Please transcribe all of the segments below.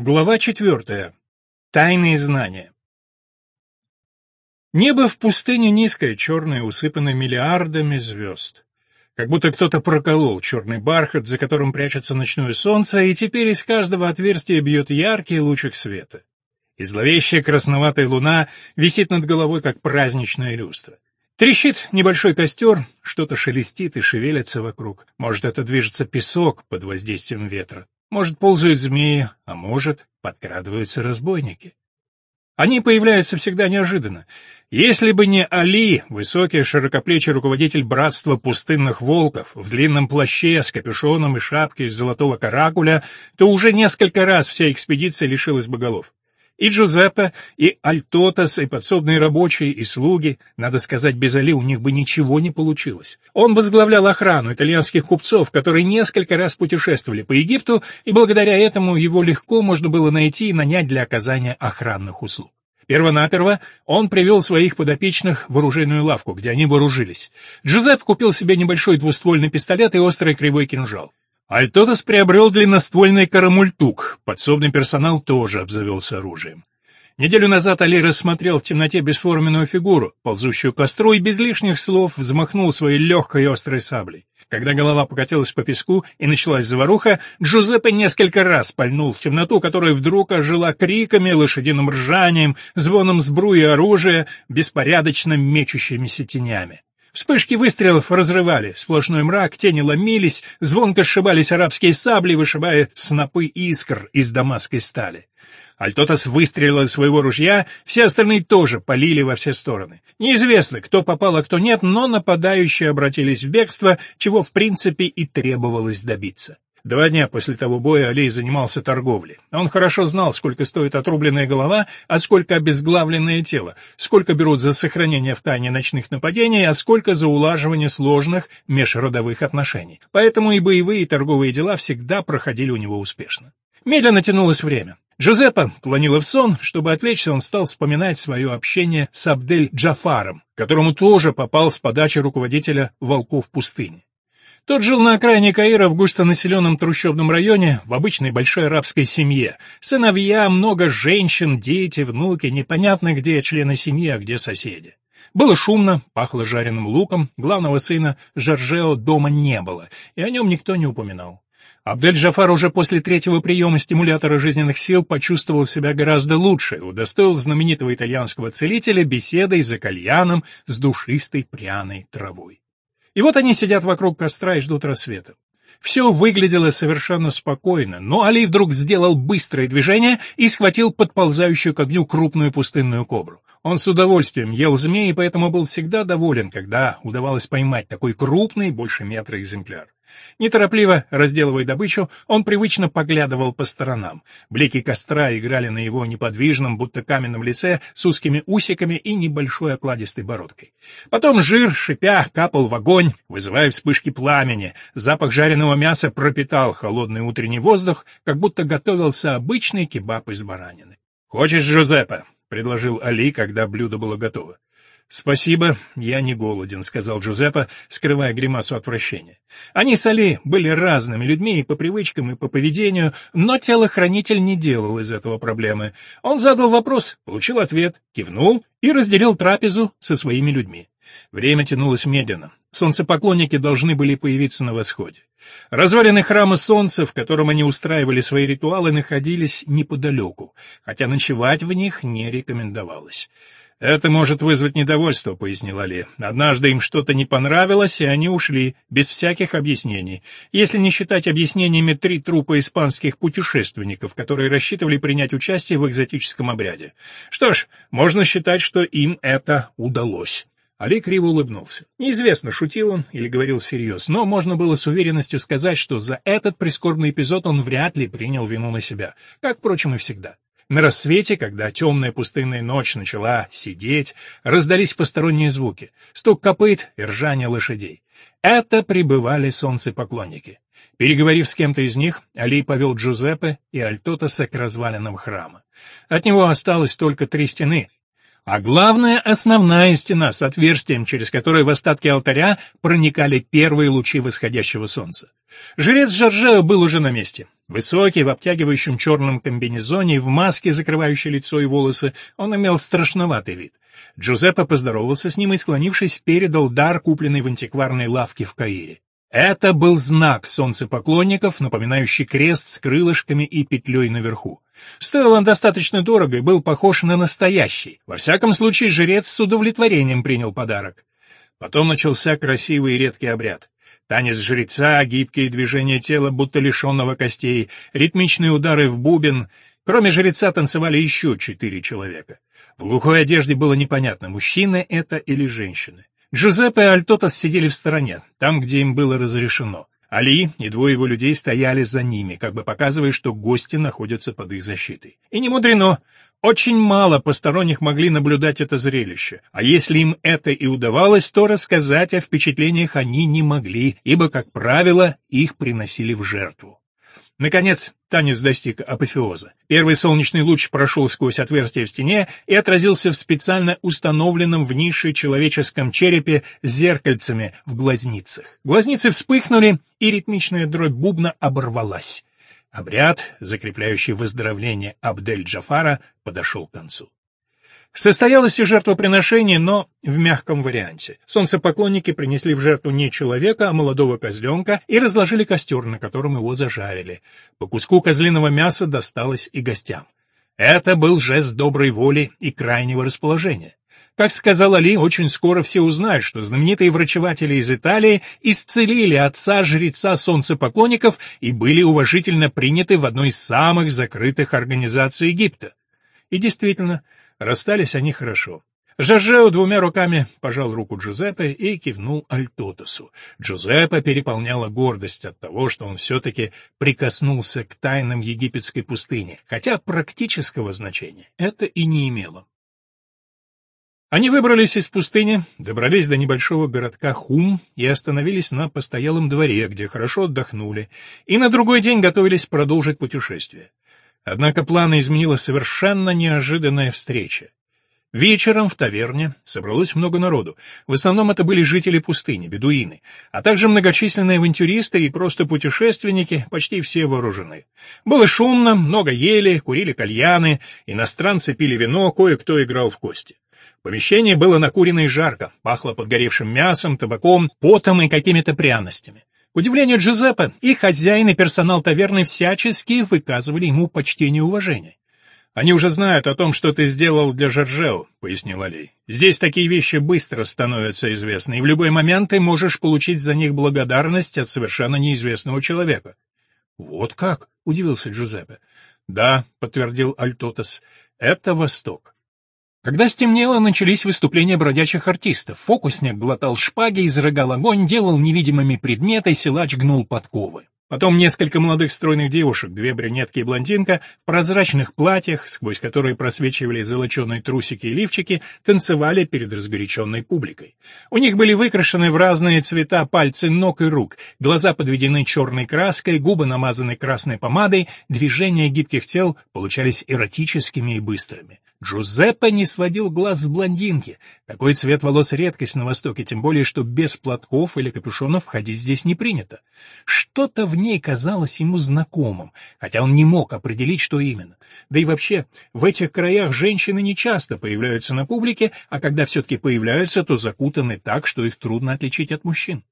Глава четвертая. Тайные знания. Небо в пустыне низкое, черное, усыпанное миллиардами звезд. Как будто кто-то проколол черный бархат, за которым прячется ночное солнце, и теперь из каждого отверстия бьет яркий лучик света. И зловещая красноватая луна висит над головой, как праздничная люстра. Трещит небольшой костер, что-то шелестит и шевелится вокруг. Может, это движется песок под воздействием ветра. Может, ползают змеи, а может, подкрадываются разбойники. Они появляются всегда неожиданно. Если бы не Али, высокий широкоплечий руководитель братства пустынных волков, в длинном плаще с капюшоном и шапке из золотого каракуля, то уже несколько раз вся экспедиция лишилась бы голов. И Джузеппе, и Альтотас, и подсобные рабочие, и слуги, надо сказать, без Али у них бы ничего не получилось. Он возглавлял охрану итальянских купцов, которые несколько раз путешествовали по Египту, и благодаря этому его легко можно было найти и нанять для оказания охранных услуг. Первонаперво он привел своих подопечных в оружейную лавку, где они вооружились. Джузеппе купил себе небольшой двуствольный пистолет и острый кривой кинжал. Альтотас приобрел длинноствольный карамультук, подсобный персонал тоже обзавелся оружием. Неделю назад Али рассмотрел в темноте бесформенную фигуру, ползущую к костру, и без лишних слов взмахнул своей легкой и острой саблей. Когда голова покатилась по песку и началась заваруха, Джузеппе несколько раз пальнул в темноту, которая вдруг ожила криками, лошадиным ржанием, звоном сбруи оружия, беспорядочно мечущимися тенями. Вспышки выстрелов разрывали, сплошной мрак, тени ломились, звонко сшибались арабские сабли, вышибая снопы искр из дамасской стали. Альтотас выстрелил из своего ружья, все остальные тоже полили во все стороны. Неизвестно, кто попал, а кто нет, но нападающие обратились в бегство, чего в принципе и требовалось добиться. Два дня после того боя Алей занимался торговлей. Он хорошо знал, сколько стоит отрубленная голова, а сколько обезглавленное тело, сколько берут за сохранение в тайне ночных нападений, а сколько за улаживание сложных межродовых отношений. Поэтому и боевые, и торговые дела всегда проходили у него успешно. Медленно тянулось время. Джузеппе клонило в сон, чтобы отвлечься, он стал вспоминать свое общение с Абдель Джафаром, которому тоже попал с подачи руководителя «Волков пустыни». Тот жил на окраине Каира в густонаселенном трущобном районе, в обычной большой арабской семье. Сыновья, много женщин, дети, внуки, непонятно где члены семьи, а где соседи. Было шумно, пахло жареным луком, главного сына Жоржео дома не было, и о нем никто не упоминал. Абдель-Джафар уже после третьего приема стимулятора жизненных сил почувствовал себя гораздо лучше удостоил знаменитого итальянского целителя беседой за кальяном с душистой пряной травой. И вот они сидят вокруг костра и ждут рассвета. Все выглядело совершенно спокойно, но Али вдруг сделал быстрое движение и схватил подползающую к огню крупную пустынную кобру. Он с удовольствием ел змеи, поэтому был всегда доволен, когда удавалось поймать такой крупный, больше метра экземпляр. Неторопливо разделывая добычу, он привычно поглядывал по сторонам. Блики костра играли на его неподвижном, будто каменном лице с узкими усиками и небольшой окладистой бородкой. Потом жир, шипя, капал в огонь, вызывая вспышки пламени. Запах жареного мяса пропитал холодный утренний воздух, как будто готовился обычный кебаб из баранины. «Хочешь, Джузеппе?» — предложил Али, когда блюдо было готово. «Спасибо, я не голоден», — сказал Джузеппе, скрывая гримасу отвращения. Они с Али были разными людьми и по привычкам, и по поведению, но телохранитель не делал из этого проблемы. Он задал вопрос, получил ответ, кивнул и разделил трапезу со своими людьми. Время тянулось медленно. Солнцепоклонники должны были появиться на восходе. Развалины храма Солнца, в котором они устраивали свои ритуалы, находились неподалеку, хотя ночевать в них не рекомендовалось. «Это может вызвать недовольство», — пояснил Али. «Однажды им что-то не понравилось, и они ушли, без всяких объяснений. Если не считать объяснениями три трупа испанских путешественников, которые рассчитывали принять участие в экзотическом обряде. Что ж, можно считать, что им это удалось». Али криво улыбнулся. Неизвестно, шутил он или говорил всерьез, но можно было с уверенностью сказать, что за этот прискорбный эпизод он вряд ли принял вину на себя, как, впрочем, и всегда. На рассвете, когда темная пустынная ночь начала сидеть, раздались посторонние звуки — стук копыт и ржание лошадей. Это прибывали солнцепоклонники. Переговорив с кем-то из них, Али повел Джузеппе и Альтотаса к развалинам храма. От него осталось только три стены, а главное — основная стена с отверстием, через которое в остатки алтаря проникали первые лучи восходящего солнца. Жрец Жоржео был уже на месте. Высокий, в обтягивающем черном комбинезоне и в маске, закрывающей лицо и волосы, он имел страшноватый вид. Джузеппе поздоровался с ним и, склонившись, передал дар, купленный в антикварной лавке в Каире. Это был знак солнцепоклонников, напоминающий крест с крылышками и петлей наверху. Стоил он достаточно дорого и был похож на настоящий. Во всяком случае, жрец с удовлетворением принял подарок. Потом начался красивый и редкий обряд. Танец жреца, гибкие движения тела, будто лишенного костей, ритмичные удары в бубен. Кроме жреца танцевали еще четыре человека. В глухой одежде было непонятно, мужчины это или женщины. Джузеппе и Альтотас сидели в стороне, там, где им было разрешено. Али и двое его людей стояли за ними, как бы показывая, что гости находятся под их защитой. И не мудрено. Очень мало посторонних могли наблюдать это зрелище, а если им это и удавалось, то рассказать о впечатлениях они не могли, ибо, как правило, их приносили в жертву. Наконец, танец достиг апофеоза. Первый солнечный луч прошел сквозь отверстие в стене и отразился в специально установленном в нише человеческом черепе зеркальцами в глазницах. Глазницы вспыхнули, и ритмичная дробь бубна оборвалась. Обряд, закрепляющий выздоровление Абдель-Джафара, подошел к концу. Состоялось и жертвоприношение, но в мягком варианте. Солнцепоклонники принесли в жертву не человека, а молодого козленка и разложили костер, на котором его зажарили. По куску козлиного мяса досталось и гостям. Это был жест доброй воли и крайнего расположения. Как сказал Али, очень скоро все узнают, что знаменитые врачеватели из Италии исцелили отца-жреца солнцепоклонников и были уважительно приняты в одной из самых закрытых организаций Египта. И действительно, расстались они хорошо. Жажео двумя руками пожал руку Джузеппе и кивнул Альтотосу. Джузеппе переполняла гордость от того, что он все-таки прикоснулся к тайнам египетской пустыни, хотя практического значения это и не имело. Они выбрались из пустыни, добрались до небольшого городка Хум и остановились на постоялом дворе, где хорошо отдохнули, и на другой день готовились продолжить путешествие. Однако планы изменила совершенно неожиданная встреча. Вечером в таверне собралось много народу. В основном это были жители пустыни, бедуины, а также многочисленные авантюристы и просто путешественники, почти все вооружены. Было шумно, много ели, курили кальяны, иностранцы пили вино, кое-кто играл в кости. Помещение было накурено и жарко, пахло подгоревшим мясом, табаком, потом и какими-то пряностями. К удивлению Джузеппе, и хозяин, и персонал таверны всячески выказывали ему почтение и уважение. «Они уже знают о том, что ты сделал для Жоржео», — пояснил Алей. «Здесь такие вещи быстро становятся известны, и в любой момент ты можешь получить за них благодарность от совершенно неизвестного человека». «Вот как?» — удивился Джузеппе. «Да», — подтвердил Альтотас, — «это Восток. Когда стемнело, начались выступления бродячих артистов. Фокусник глотал шпаги, изрыгал огонь, делал невидимыми предметы, силач гнул подковы. Потом несколько молодых стройных девушек, две брюнетки и блондинка, в прозрачных платьях, сквозь которые просвечивали золоченые трусики и лифчики, танцевали перед разгоряченной публикой. У них были выкрашены в разные цвета пальцы ног и рук, глаза подведены черной краской, губы намазаны красной помадой, движения гибких тел получались эротическими и быстрыми. Джузеппе не сводил глаз с блондинки. Такой цвет волос — редкость на Востоке, тем более, что без платков или капюшонов ходить здесь не принято. Что-то в ней казалось ему знакомым, хотя он не мог определить, что именно. Да и вообще, в этих краях женщины не часто появляются на публике, а когда все-таки появляются, то закутаны так, что их трудно отличить от мужчин.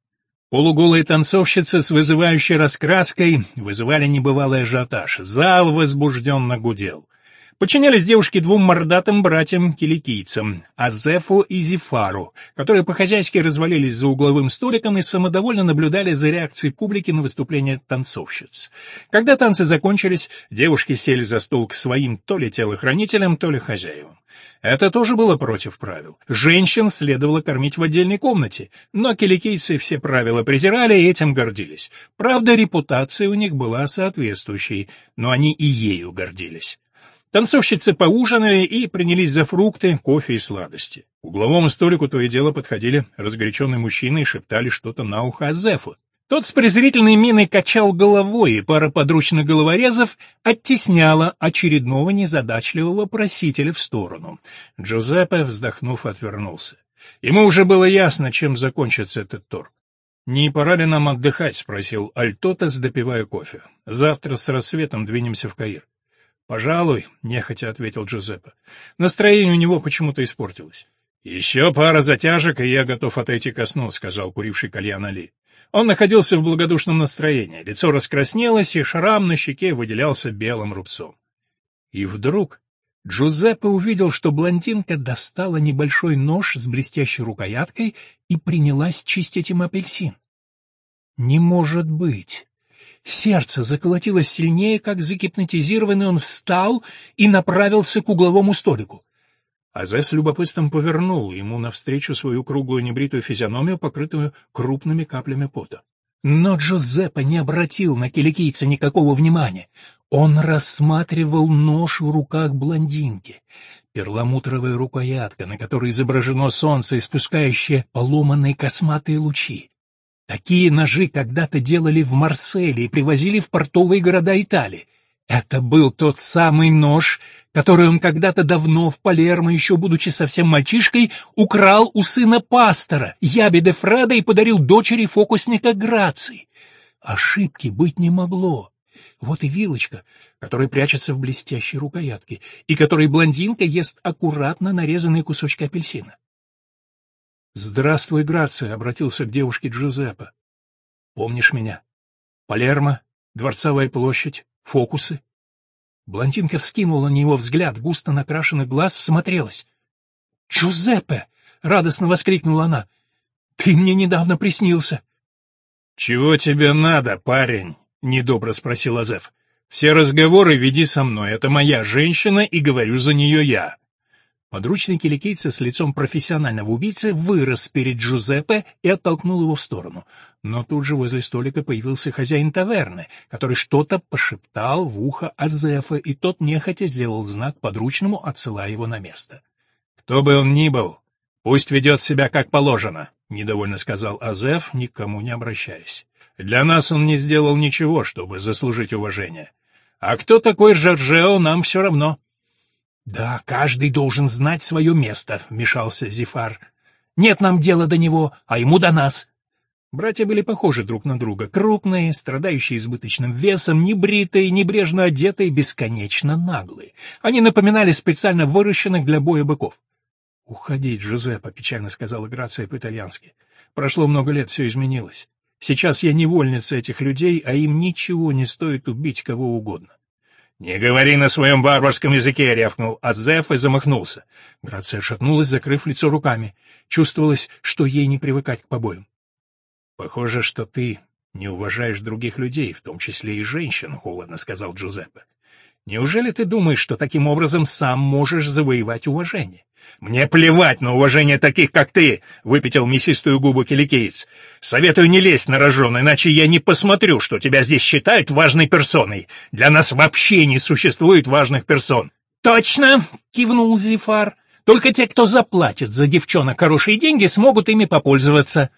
Полуголые танцовщицы с вызывающей раскраской вызывали небывалый ажиотаж. Зал возбужденно гудел. Подчинялись девушки двум мордатым братьям-киликийцам, Азефу и Зифару, которые по-хозяйски развалились за угловым столиком и самодовольно наблюдали за реакцией публики на выступление танцовщиц. Когда танцы закончились, девушки сели за стол к своим то ли телохранителям, то ли хозяевам. Это тоже было против правил. Женщин следовало кормить в отдельной комнате, но киликийцы все правила презирали и этим гордились. Правда, репутация у них была соответствующей, но они и ею гордились. Танцовщицы поужинали и принялись за фрукты, кофе и сладости. К угловому столику то и дело подходили разгоряченные мужчины и шептали что-то на ухо Азефу. Тот с презрительной миной качал головой, и пара подручных головорезов оттесняла очередного незадачливого просителя в сторону. Джузеппе, вздохнув, отвернулся. Ему уже было ясно, чем закончится этот торг. «Не пора ли нам отдыхать?» — спросил Альтотес, допивая кофе. Завтра с рассветом двинемся в Каир. «Пожалуй», — нехотя ответил Джузеппе. Настроение у него почему-то испортилось. «Еще пара затяжек, и я готов отойти ко сну», — сказал куривший кальян Али. Он находился в благодушном настроении, лицо раскраснелось, и шрам на щеке выделялся белым рубцом. И вдруг Джузеппе увидел, что блондинка достала небольшой нож с блестящей рукояткой и принялась чистить им апельсин. «Не может быть!» Сердце заколотилось сильнее, как загипнотизированный он встал и направился к угловому столику. Азе с любопытством повернул ему навстречу свою круглую небритую физиономию, покрытую крупными каплями пота. Но Джозеппе не обратил на киликийца никакого внимания. Он рассматривал нож в руках блондинки. Перламутровая рукоятка, на которой изображено солнце, испускающее поломанные косматые лучи. Такие ножи когда-то делали в Марселе и привозили в портовые города Италии. Это был тот самый нож, который он когда-то давно в Палермо, еще будучи совсем мальчишкой, украл у сына пастора, Яби де Фреда, и подарил дочери фокусника Грации. Ошибки быть не могло. Вот и вилочка, которая прячется в блестящей рукоятке, и которой блондинка ест аккуратно нарезанные кусочки апельсина. «Здравствуй, Грация», — обратился к девушке Джузеппе. «Помнишь меня? Палермо, Дворцовая площадь, фокусы?» Блондинка вскинула на него взгляд, густо накрашенный глаз, всмотрелась. «Джузеппе!» — радостно воскликнула она. «Ты мне недавно приснился». «Чего тебе надо, парень?» — недобро спросил Азеф. «Все разговоры веди со мной, это моя женщина, и говорю за нее я». Подручный киликийца с лицом профессионального убийцы вырос перед Джузеппе и оттолкнул его в сторону. Но тут же возле столика появился хозяин таверны, который что-то пошептал в ухо Азефа, и тот нехотя сделал знак подручному, отсылая его на место. «Кто бы он ни был, пусть ведет себя как положено», — недовольно сказал Азеф, никому не обращаясь. «Для нас он не сделал ничего, чтобы заслужить уважение. А кто такой Жоржео, нам все равно». «Да, каждый должен знать свое место», — вмешался Зифар. «Нет нам дела до него, а ему до нас». Братья были похожи друг на друга, крупные, страдающие избыточным весом, небритые, небрежно одетые, бесконечно наглые. Они напоминали специально выращенных для боя быков. «Уходить, Джузеппе», — печально сказала Грация по-итальянски. «Прошло много лет, все изменилось. Сейчас я невольница этих людей, а им ничего не стоит убить кого угодно. «Не говори на своем варварском языке!» — рявкнул Азеф и замахнулся. Грация шатнулась, закрыв лицо руками. Чувствовалось, что ей не привыкать к побоям. «Похоже, что ты не уважаешь других людей, в том числе и женщин», — холодно сказал Джузеппе. «Неужели ты думаешь, что таким образом сам можешь завоевать уважение? «Мне плевать на уважение таких, как ты!» — выпятил мясистую губу киликеец. «Советую не лезть на рожон, иначе я не посмотрю, что тебя здесь считают важной персоной. Для нас вообще не существует важных персон». «Точно!» — кивнул Зифар. «Только те, кто заплатит за девчонок хорошие деньги, смогут ими попользоваться».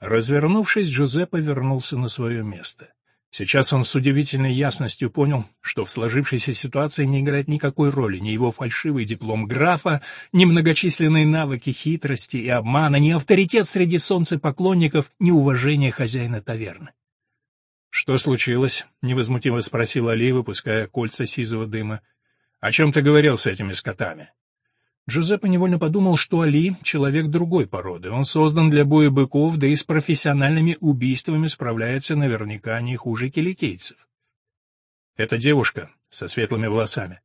Развернувшись, Джузеппе вернулся на свое место. Сейчас он с удивительной ясностью понял, что в сложившейся ситуации не играет никакой роли ни его фальшивый диплом графа, ни многочисленные навыки хитрости и обмана, ни авторитет среди солнцепоклонников, ни уважение хозяина таверны. «Что случилось?» — невозмутимо спросил Али, выпуская кольца сизого дыма. «О чем ты говорил с этими скотами?» Джузеппе невольно подумал, что Али — человек другой породы. Он создан для боя быков, да и с профессиональными убийствами справляется наверняка не хуже киликейцев. Эта девушка со светлыми волосами.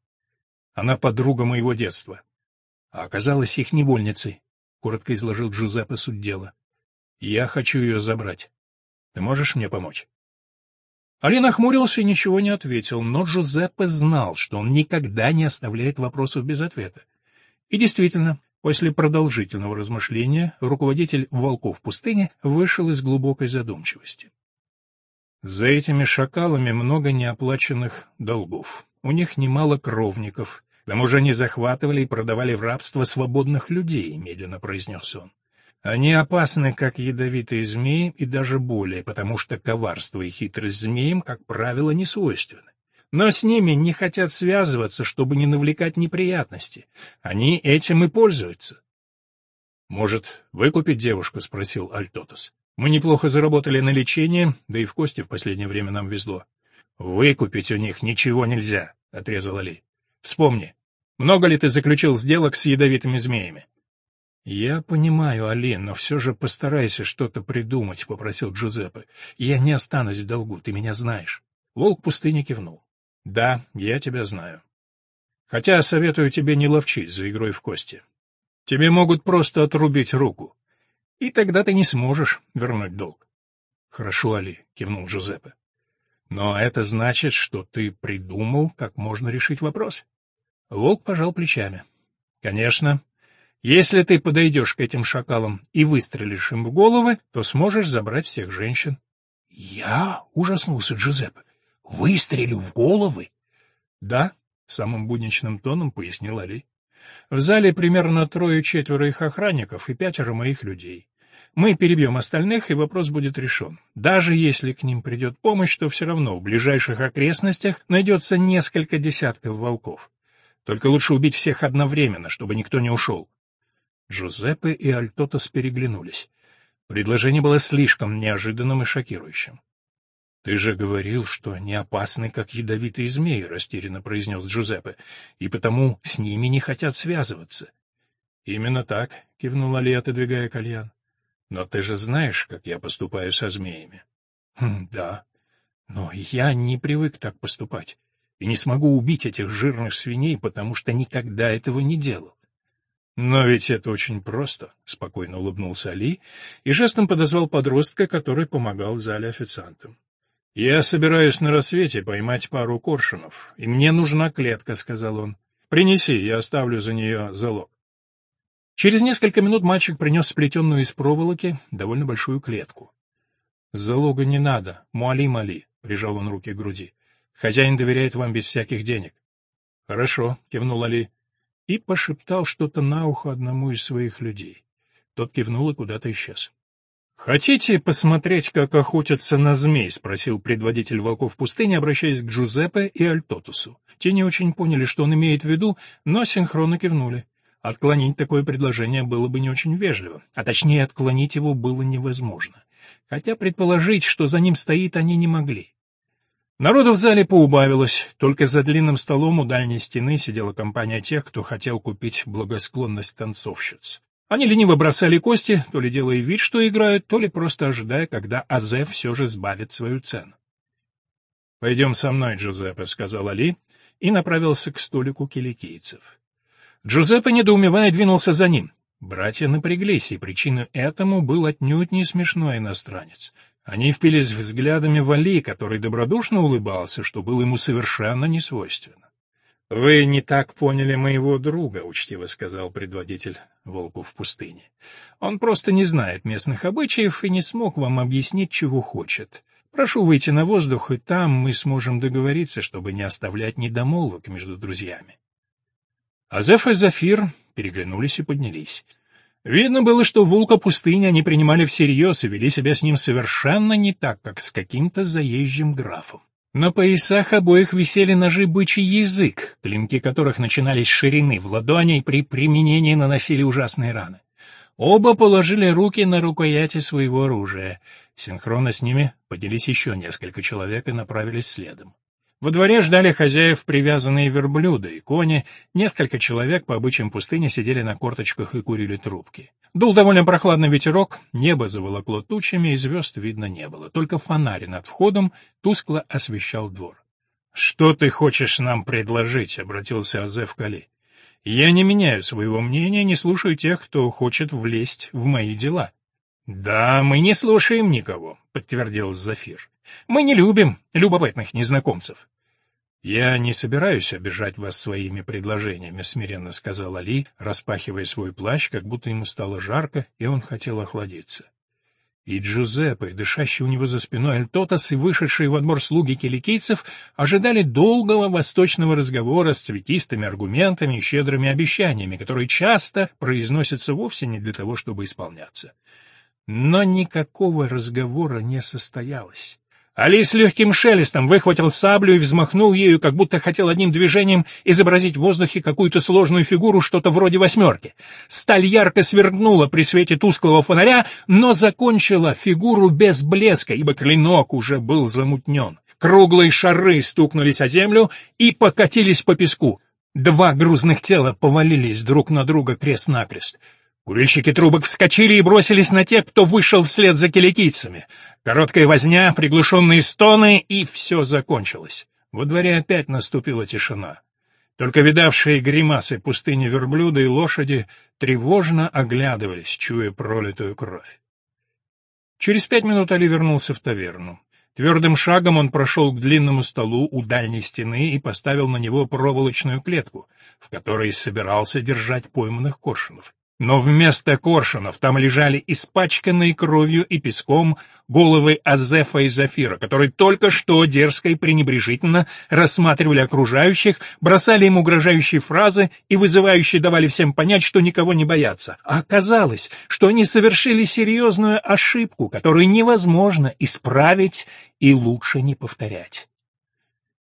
Она подруга моего детства. А оказалась их невольницей, — коротко изложил Джузеппе суть дела. Я хочу ее забрать. Ты можешь мне помочь? Али нахмурился и ничего не ответил, но Джузеппе знал, что он никогда не оставляет вопросов без ответа. И действительно, после продолжительного размышления руководитель «Волков пустыни» вышел из глубокой задумчивости. За этими шакалами много неоплаченных долгов. У них немало кровников. К тому же они захватывали и продавали в рабство свободных людей, медленно произнес он. Они опасны, как ядовитые змеи, и даже более, потому что коварство и хитрость змеям, как правило, не свойственны. Но с ними не хотят связываться, чтобы не навлекать неприятности. Они этим и пользуются. «Может, выкупить девушку?» — спросил Альтотас. «Мы неплохо заработали на лечение, да и в кости в последнее время нам везло. «Выкупить у них ничего нельзя», — отрезал Али. «Вспомни, много ли ты заключил сделок с ядовитыми змеями?» «Я понимаю, Али, но все же постарайся что-то придумать», — попросил Джузеппе. «Я не останусь в долгу, ты меня знаешь». Волк пустыни кивнул. «Да, я тебя знаю. Хотя советую тебе не ловчить за игрой в кости. Тебе могут просто отрубить руку. И тогда ты не сможешь вернуть долг». «Хорошо, Али», — кивнул Джузеппе. «Но это значит, что ты придумал, как можно решить вопрос?» Волк пожал плечами. «Конечно, если ты подойдешь к этим шакалам и выстрелишь им в головы, то сможешь забрать всех женщин. — Я? — ужаснулся Джузеппе. — Выстрелю в головы? — Да, — самым будничным тоном пояснил Али. — В зале примерно трое-четверо их охранников и пятеро моих людей. Мы перебьем остальных, и вопрос будет решен. Даже если к ним придет помощь, то все равно в ближайших окрестностях найдется несколько десятков волков. Только лучше убить всех одновременно, чтобы никто не ушел. Джузеппе и Альтотас переглянулись. Предложение было слишком неожиданным и шокирующим. — Ты же говорил, что они опасны, как ядовитые змеи, — растерянно произнес Джузеппе, — и потому с ними не хотят связываться. — Именно так, — кивнул Али, отодвигая кальян. — Но ты же знаешь, как я поступаю со змеями. — Хм, да. Но я не привык так поступать и не смогу убить этих жирных свиней, потому что никогда этого не делал. «Но ведь это очень просто», — спокойно улыбнулся Али и жестом подозвал подростка, который помогал в зале официантам. «Я собираюсь на рассвете поймать пару коршунов, и мне нужна клетка», — сказал он. «Принеси, я оставлю за нее залог». Через несколько минут мальчик принес сплетенную из проволоки довольно большую клетку. «Залога не надо, муали-мали», — прижал он руки к груди. «Хозяин доверяет вам без всяких денег». «Хорошо», — кивнул Али и пошептал что-то на ухо одному из своих людей. Тот кивнул и куда-то исчез. «Хотите посмотреть, как охотятся на змей?» — спросил предводитель волков пустыни, обращаясь к Джузеппе и Альтотусу. Те не очень поняли, что он имеет в виду, но синхронно кивнули. Отклонить такое предложение было бы не очень вежливо, а точнее отклонить его было невозможно. Хотя предположить, что за ним стоит, они не могли. Народу в зале поубавилось, только за длинным столом у дальней стены сидела компания тех, кто хотел купить благосклонность танцовщиц. Они лениво бросали кости, то ли делая вид, что играют, то ли просто ожидая, когда Азеф все же сбавит свою цену. «Пойдем со мной, Джузеппе», — сказал Али и направился к столику киликийцев. Джузеппе, недоумевая, двинулся за ним. Братья напряглись, и причиной этому был отнюдь не смешной иностранец. Они впились взглядами в Али, который добродушно улыбался, что было ему совершенно не свойственно. «Вы не так поняли моего друга», — учтиво сказал предводитель волков в пустыне. «Он просто не знает местных обычаев и не смог вам объяснить, чего хочет. Прошу выйти на воздух, и там мы сможем договориться, чтобы не оставлять недомолвок между друзьями». Азеф и Зафир переглянулись и поднялись. Видно было, что волка пустыни они принимали всерьез и вели себя с ним совершенно не так, как с каким-то заезжим графом. На поясах обоих висели ножи бычий язык, клинки которых начинались с ширины в ладони и при применении наносили ужасные раны. Оба положили руки на рукояти своего оружия. Синхронно с ними поделись еще несколько человек и направились следом. Во дворе ждали хозяев привязанные верблюды и кони, несколько человек по обычаям пустыни сидели на корточках и курили трубки. Дул довольно прохладный ветерок, небо заволокло тучами, и звезд видно не было. Только фонарь над входом тускло освещал двор. — Что ты хочешь нам предложить? — обратился Азеф Кали. — Я не меняю своего мнения, не слушаю тех, кто хочет влезть в мои дела. — Да, мы не слушаем никого, — подтвердил Зафир. Мы не любим любопытных незнакомцев. «Я не собираюсь обижать вас своими предложениями», — смиренно сказал Али, распахивая свой плащ, как будто ему стало жарко, и он хотел охладиться. И Джузеппе, дышащий у него за спиной Альтотас и вышедшие во двор слуги киликийцев ожидали долгого восточного разговора с цветистыми аргументами и щедрыми обещаниями, которые часто произносятся вовсе не для того, чтобы исполняться. Но никакого разговора не состоялось. Али с легким шелестом выхватил саблю и взмахнул ею, как будто хотел одним движением изобразить в воздухе какую-то сложную фигуру, что-то вроде восьмерки. Сталь ярко свергнула при свете тусклого фонаря, но закончила фигуру без блеска, ибо клинок уже был замутнен. Круглые шары стукнулись о землю и покатились по песку. Два грузных тела повалились друг на друга крест-накрест. Курильщики трубок вскочили и бросились на тех, кто вышел вслед за киликийцами. Короткая возня, приглушенные стоны, и все закончилось. Во дворе опять наступила тишина. Только видавшие гримасы пустыни верблюда и лошади тревожно оглядывались, чуя пролитую кровь. Через пять минут Али вернулся в таверну. Твердым шагом он прошел к длинному столу у дальней стены и поставил на него проволочную клетку, в которой собирался держать пойманных коршунов. Но вместо коршунов там лежали испачканные кровью и песком головы Азефа и Зафира, которые только что дерзко и пренебрежительно рассматривали окружающих, бросали им угрожающие фразы и вызывающие давали всем понять, что никого не боятся. А оказалось, что они совершили серьезную ошибку, которую невозможно исправить и лучше не повторять.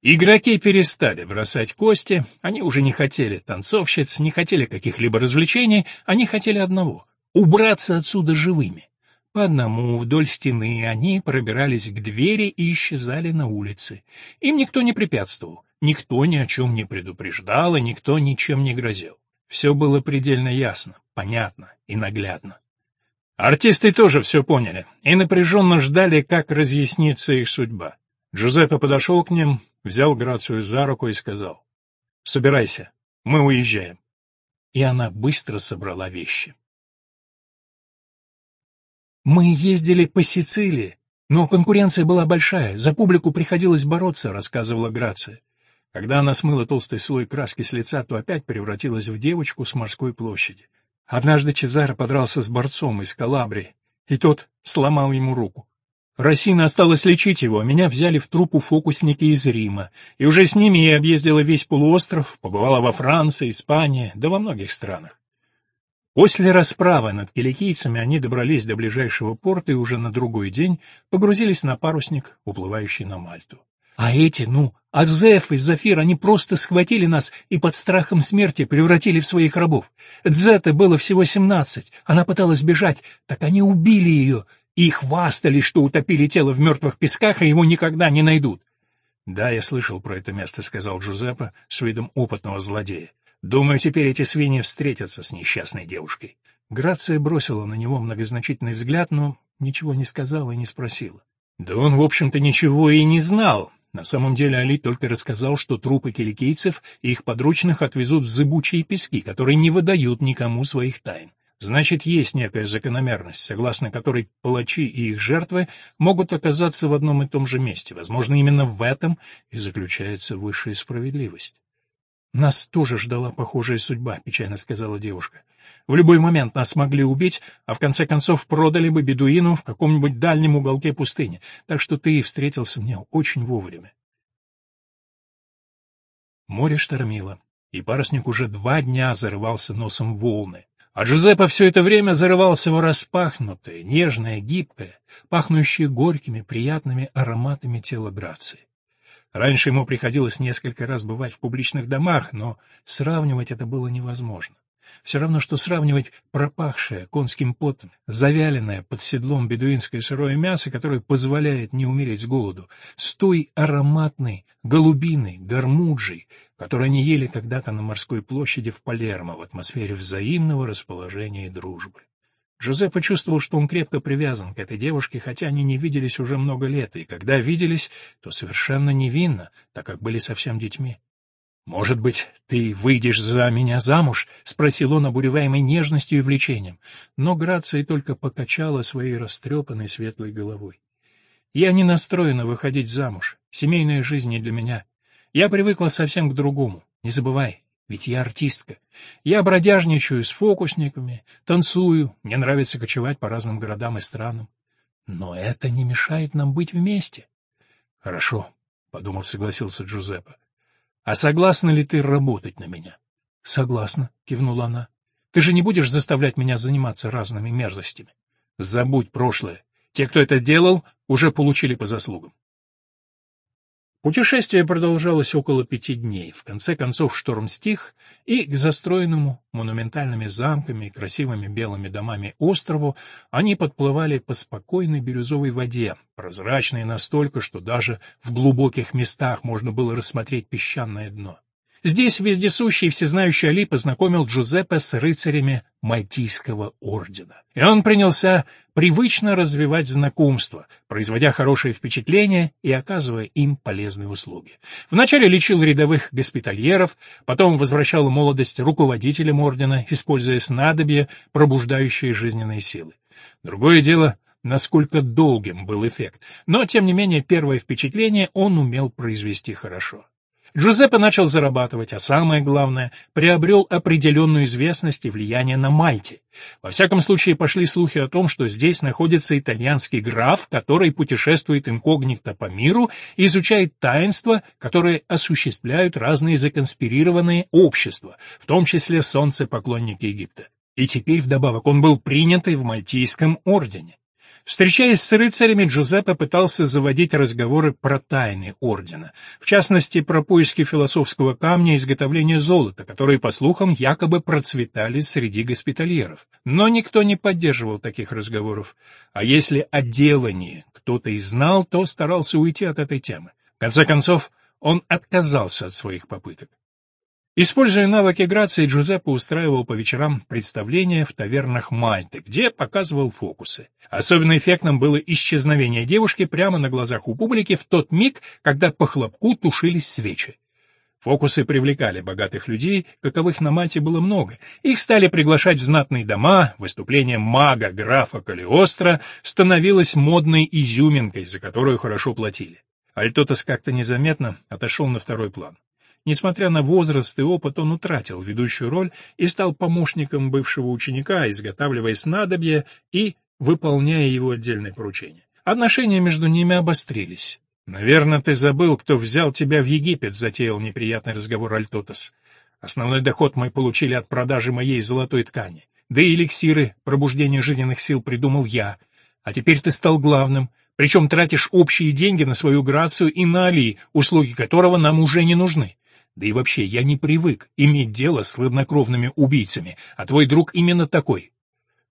Игроки перестали бросать кости, они уже не хотели танцовщиц, не хотели каких-либо развлечений, они хотели одного — убраться отсюда живыми. По одному вдоль стены они пробирались к двери и исчезали на улице. Им никто не препятствовал, никто ни о чем не предупреждал, и никто ничем не грозил. Все было предельно ясно, понятно и наглядно. Артисты тоже все поняли и напряженно ждали, как разъяснится их судьба. Джузеппе подошел к ним, взял Грацию за руку и сказал, «Собирайся, мы уезжаем». И она быстро собрала вещи. «Мы ездили по Сицилии, но конкуренция была большая, за публику приходилось бороться», — рассказывала Грация. Когда она смыла толстый слой краски с лица, то опять превратилась в девочку с морской площади. Однажды Чезаро подрался с борцом из Калабрии, и тот сломал ему руку. Росина осталось лечить его, меня взяли в труппу фокусники из Рима, и уже с ними я объездила весь полуостров, побывала во Франции, Испании, да во многих странах. После расправы над киликийцами они добрались до ближайшего порта и уже на другой день погрузились на парусник, уплывающий на Мальту. А эти, ну, Азеф и Зафир, они просто схватили нас и под страхом смерти превратили в своих рабов. Дзете было всего семнадцать, она пыталась бежать, так они убили ее, и хвастались, что утопили тело в мертвых песках, и его никогда не найдут. — Да, я слышал про это место, — сказал Джузеппе с видом опытного злодея. — Думаю, теперь эти свиньи встретятся с несчастной девушкой. Грация бросила на него многозначительный взгляд, но ничего не сказала и не спросила. Да он, в общем-то, ничего и не знал. На самом деле Али только рассказал, что трупы киликийцев и их подручных отвезут в зыбучие пески, которые не выдают никому своих тайн. Значит, есть некая закономерность, согласно которой палачи и их жертвы могут оказаться в одном и том же месте. Возможно, именно в этом и заключается высшая справедливость. «Нас тоже ждала похожая судьба», — печально сказала девушка. «В любой момент нас могли убить, а в конце концов продали бы бедуину в каком-нибудь дальнем уголке пустыни, так что ты встретился мне очень вовремя». Море штормило, и парусник уже два дня зарывался носом в волны. А Джузеппе все это время зарывался в распахнутое, нежное, гибкое, пахнущее горькими, приятными ароматами тело Грации. Раньше ему приходилось несколько раз бывать в публичных домах, но сравнивать это было невозможно. Все равно, что сравнивать пропахшее конским потом, завяленное под седлом бедуинское сырое мясо, которое позволяет не умереть с голоду, с той ароматной голубиной, гармуджей, которую они ели когда-то на морской площади в Палермо в атмосфере взаимного расположения и дружбы. Джузе почувствовал, что он крепко привязан к этой девушке, хотя они не виделись уже много лет, и когда виделись, то совершенно невинно, так как были совсем детьми. «Может быть, ты выйдешь за меня замуж?» — спросил он, обуреваемый нежностью и влечением. Но Грация только покачала своей растрепанной светлой головой. «Я не настроена выходить замуж. Семейная жизнь не для меня. Я привыкла совсем к другому. Не забывай, ведь я артистка. Я бродяжничаю с фокусниками, танцую, мне нравится кочевать по разным городам и странам. Но это не мешает нам быть вместе». «Хорошо», — подумав, согласился Джузеппе. А согласна ли ты работать на меня? — Согласна, — кивнула она. — Ты же не будешь заставлять меня заниматься разными мерзостями. Забудь прошлое. Те, кто это делал, уже получили по заслугам. Путешествие продолжалось около пяти дней. В конце концов шторм стих, и и к застроенному монументальными замками и красивыми белыми домами острову они подплывали по спокойной бирюзовой воде, прозрачной настолько, что даже в глубоких местах можно было рассмотреть песчаное дно. Здесь вездесущий всезнающий Али познакомил Джузеппе с рыцарями Мальтийского ордена. И он принялся привычно развивать знакомство, производя хорошее впечатление и оказывая им полезные услуги. Вначале лечил рядовых госпитальеров, потом возвращал молодость руководителям ордена, используя снадобья, пробуждающие жизненные силы. Другое дело — насколько долгим был эффект, но, тем не менее, первое впечатление он умел произвести хорошо. Джузеппе начал зарабатывать, а самое главное, приобрел определенную известность и влияние на Мальте. Во всяком случае, пошли слухи о том, что здесь находится итальянский граф, который путешествует инкогнито по миру и изучает таинства, которые осуществляют разные законспирированные общества, в том числе солнцепоклонники Египта. И теперь вдобавок он был принятый в Мальтийском ордене. Встречаясь с рыцарями, Джузеппе пытался заводить разговоры про тайны ордена, в частности, про поиски философского камня и изготовление золота, которые, по слухам, якобы процветали среди госпитальеров. Но никто не поддерживал таких разговоров. А если о делании кто-то и знал, то старался уйти от этой темы. В конце концов, он отказался от своих попыток. Используя навыки грации, Джузеппе устраивал по вечерам представления в тавернах Мальты, где показывал фокусы. Особенно эффектным было исчезновение девушки прямо на глазах у публики в тот миг, когда по хлопку тушились свечи. Фокусы привлекали богатых людей, каковых на Мальте было много. Их стали приглашать в знатные дома, выступление мага, графа Калиостро становилось модной изюминкой, за которую хорошо платили. Альтотас как-то незаметно отошел на второй план. Несмотря на возраст и опыт, он утратил ведущую роль и стал помощником бывшего ученика, изготавливая снадобья и выполняя его отдельные поручения. Отношения между ними обострились. «Наверное, ты забыл, кто взял тебя в Египет», — затеял неприятный разговор Альтотас. «Основной доход мы получили от продажи моей золотой ткани. Да и эликсиры пробуждения жизненных сил придумал я. А теперь ты стал главным, причем тратишь общие деньги на свою грацию и на Али, услуги которого нам уже не нужны. Да и вообще, я не привык иметь дело с хладнокровными убийцами, а твой друг именно такой.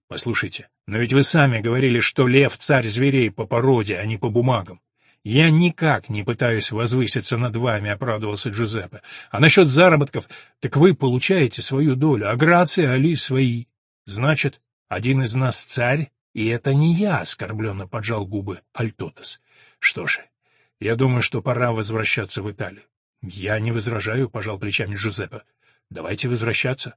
Послушайте, но ведь вы сами говорили, что лев — царь зверей по породе, а не по бумагам. Я никак не пытаюсь возвыситься над вами, — оправдывался Джузеппе. А насчет заработков, так вы получаете свою долю, а Грация, Али — свои. Значит, один из нас царь, и это не я, — оскорбленно поджал губы Альтотас. Что ж, я думаю, что пора возвращаться в Италию. «Я не возражаю», — пожал плечами Джузеппе. «Давайте возвращаться».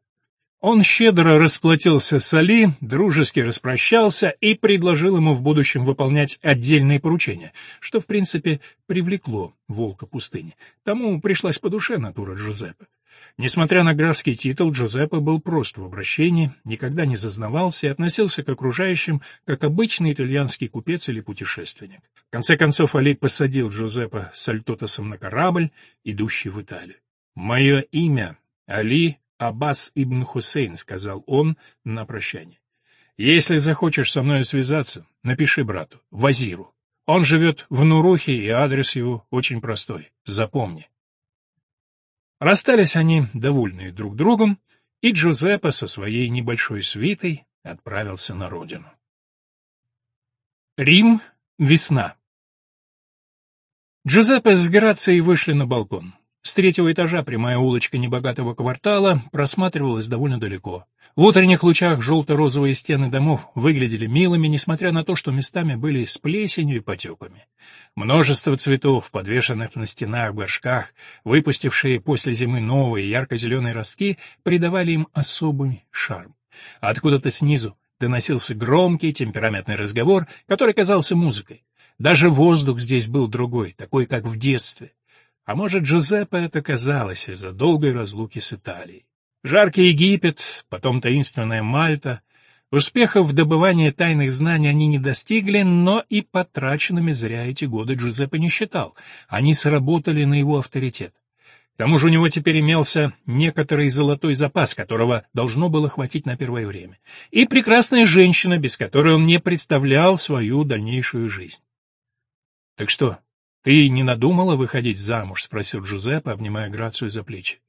Он щедро расплатился с Али, дружески распрощался и предложил ему в будущем выполнять отдельные поручения, что, в принципе, привлекло волка пустыни. Тому пришлась по душе натура Джузеппе. Несмотря на графский титул, Джузеппе был прост в обращении, никогда не зазнавался и относился к окружающим, как обычный итальянский купец или путешественник. В конце концов, Али посадил Джузеппе с Альтотосом на корабль, идущий в Италию. «Мое имя — Али Аббас ибн Хусейн», — сказал он на прощание. «Если захочешь со мной связаться, напиши брату, Вазиру. Он живет в Нурухе, и адрес его очень простой. Запомни. Расстались они, довольные друг другом, и Джузеппе со своей небольшой свитой отправился на родину. Рим. Весна. Джузеппе с Грацией вышли на балкон. С третьего этажа прямая улочка небогатого квартала просматривалась довольно далеко. В утренних лучах желто-розовые стены домов выглядели милыми, несмотря на то, что местами были с плесенью и потеками. Множество цветов, подвешенных на стенах горшках, выпустившие после зимы новые ярко-зеленые ростки, придавали им особый шарм. Откуда-то снизу доносился громкий темпераментный разговор, который казался музыкой. Даже воздух здесь был другой, такой, как в детстве. А может, Джузеппе это казалось из-за долгой разлуки с Италией. Жаркий Египет, потом таинственная Мальта. Успехов в добывании тайных знаний они не достигли, но и потраченными зря эти годы Джузеппе не считал. Они сработали на его авторитет. К тому же у него теперь имелся некоторый золотой запас, которого должно было хватить на первое время. И прекрасная женщина, без которой он не представлял свою дальнейшую жизнь. — Так что, ты не надумала выходить замуж? — спросил Джузеппе, обнимая Грацию за плечи.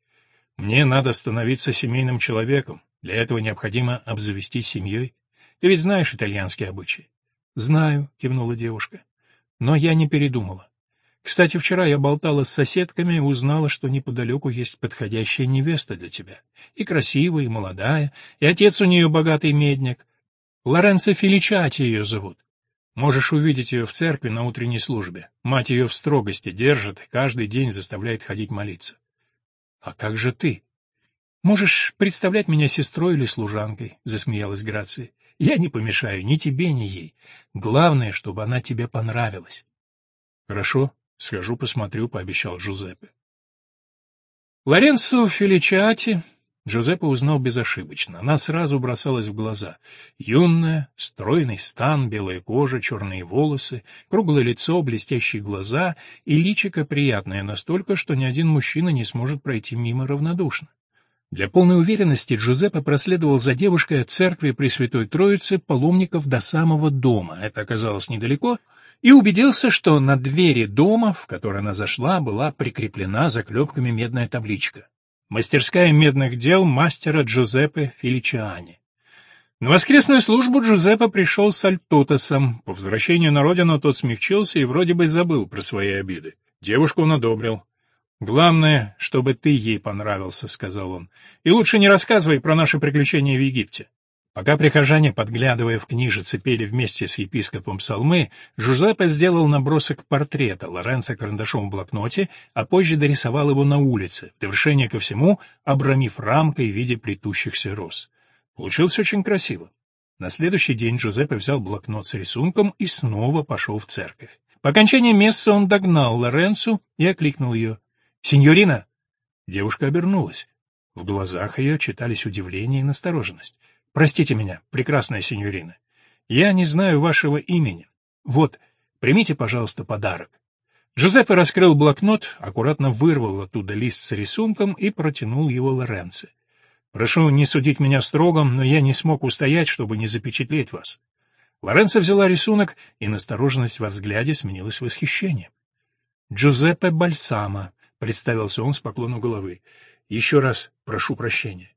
Мне надо становиться семейным человеком. Для этого необходимо обзавестись семьей. Ты ведь знаешь итальянские обычаи? Знаю, кивнула девушка. Но я не передумала. Кстати, вчера я болтала с соседками и узнала, что неподалеку есть подходящая невеста для тебя. И красивая, и молодая, и отец у нее богатый медник. Лоренцо Феличати ее зовут. Можешь увидеть ее в церкви на утренней службе. Мать ее в строгости держит и каждый день заставляет ходить молиться. А как же ты? Можешь представлять меня сестрой или служанкой, засмеялась Грация. Я не помешаю ни тебе, ни ей. Главное, чтобы она тебе понравилась. Хорошо, Схожу посмотрю, пообещал Джузеппе. Лоренцо Феличати Джузеппе узнал безошибочно. Она сразу бросалась в глаза. Юная, стройный стан, белая кожа, черные волосы, круглое лицо, блестящие глаза и личико приятное настолько, что ни один мужчина не сможет пройти мимо равнодушно. Для полной уверенности Джузеппе проследовал за девушкой от церкви Пресвятой Троицы паломников до самого дома. Это оказалось недалеко, и убедился, что на двери дома, в который она зашла, была прикреплена заклепками медная табличка. Мастерская медных дел мастера Джузеппе Феличиани. На воскресную службу Джузеппе пришел с Альтотосом. По возвращению на родину тот смягчился и вроде бы забыл про свои обиды. Девушку он одобрил. «Главное, чтобы ты ей понравился», — сказал он. «И лучше не рассказывай про наши приключения в Египте. Пока прихожане, подглядывая в книжицы, пели вместе с епископом псалмы, Жузеппе сделал набросок портрета Лоренцо карандашом в блокноте, а позже дорисовал его на улице, в довершение ко всему обрамив рамкой в виде плетущихся роз. Получилось очень красиво. На следующий день Джузеппе взял блокнот с рисунком и снова пошел в церковь. По окончании мессы он догнал Лоренцу и окликнул ее. «Синьорина!» Девушка обернулась. В глазах ее читались удивление и настороженность. Простите меня, прекрасная сеньорина. Я не знаю вашего имени. Вот, примите, пожалуйста, подарок. Джузеппе раскрыл блокнот, аккуратно вырвал оттуда лист с рисунком и протянул его Лоренцо. Прошу не судить меня строго, но я не смог устоять, чтобы не запечатлеть вас. Лоренцо взяла рисунок, и настороженность во взгляде сменилась восхищением. Джузеппе Бальсама, представился он с поклону головы. Еще раз прошу прощения.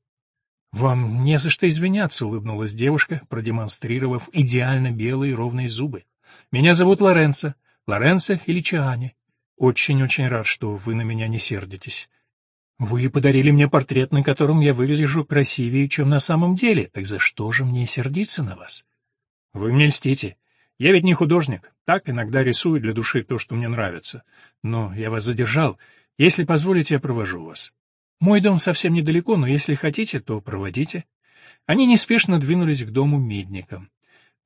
«Вам не за что извиняться», — улыбнулась девушка, продемонстрировав идеально белые ровные зубы. «Меня зовут Лоренцо, Лоренцо Феличиани. Очень-очень рад, что вы на меня не сердитесь. Вы подарили мне портрет, на котором я выгляжу красивее, чем на самом деле, так за что же мне сердиться на вас? Вы мне льстите. Я ведь не художник, так иногда рисую для души то, что мне нравится. Но я вас задержал. Если позволите, я провожу вас. Мой дом совсем недалеко, но если хотите, то проводите. Они неспешно двинулись к дому медника.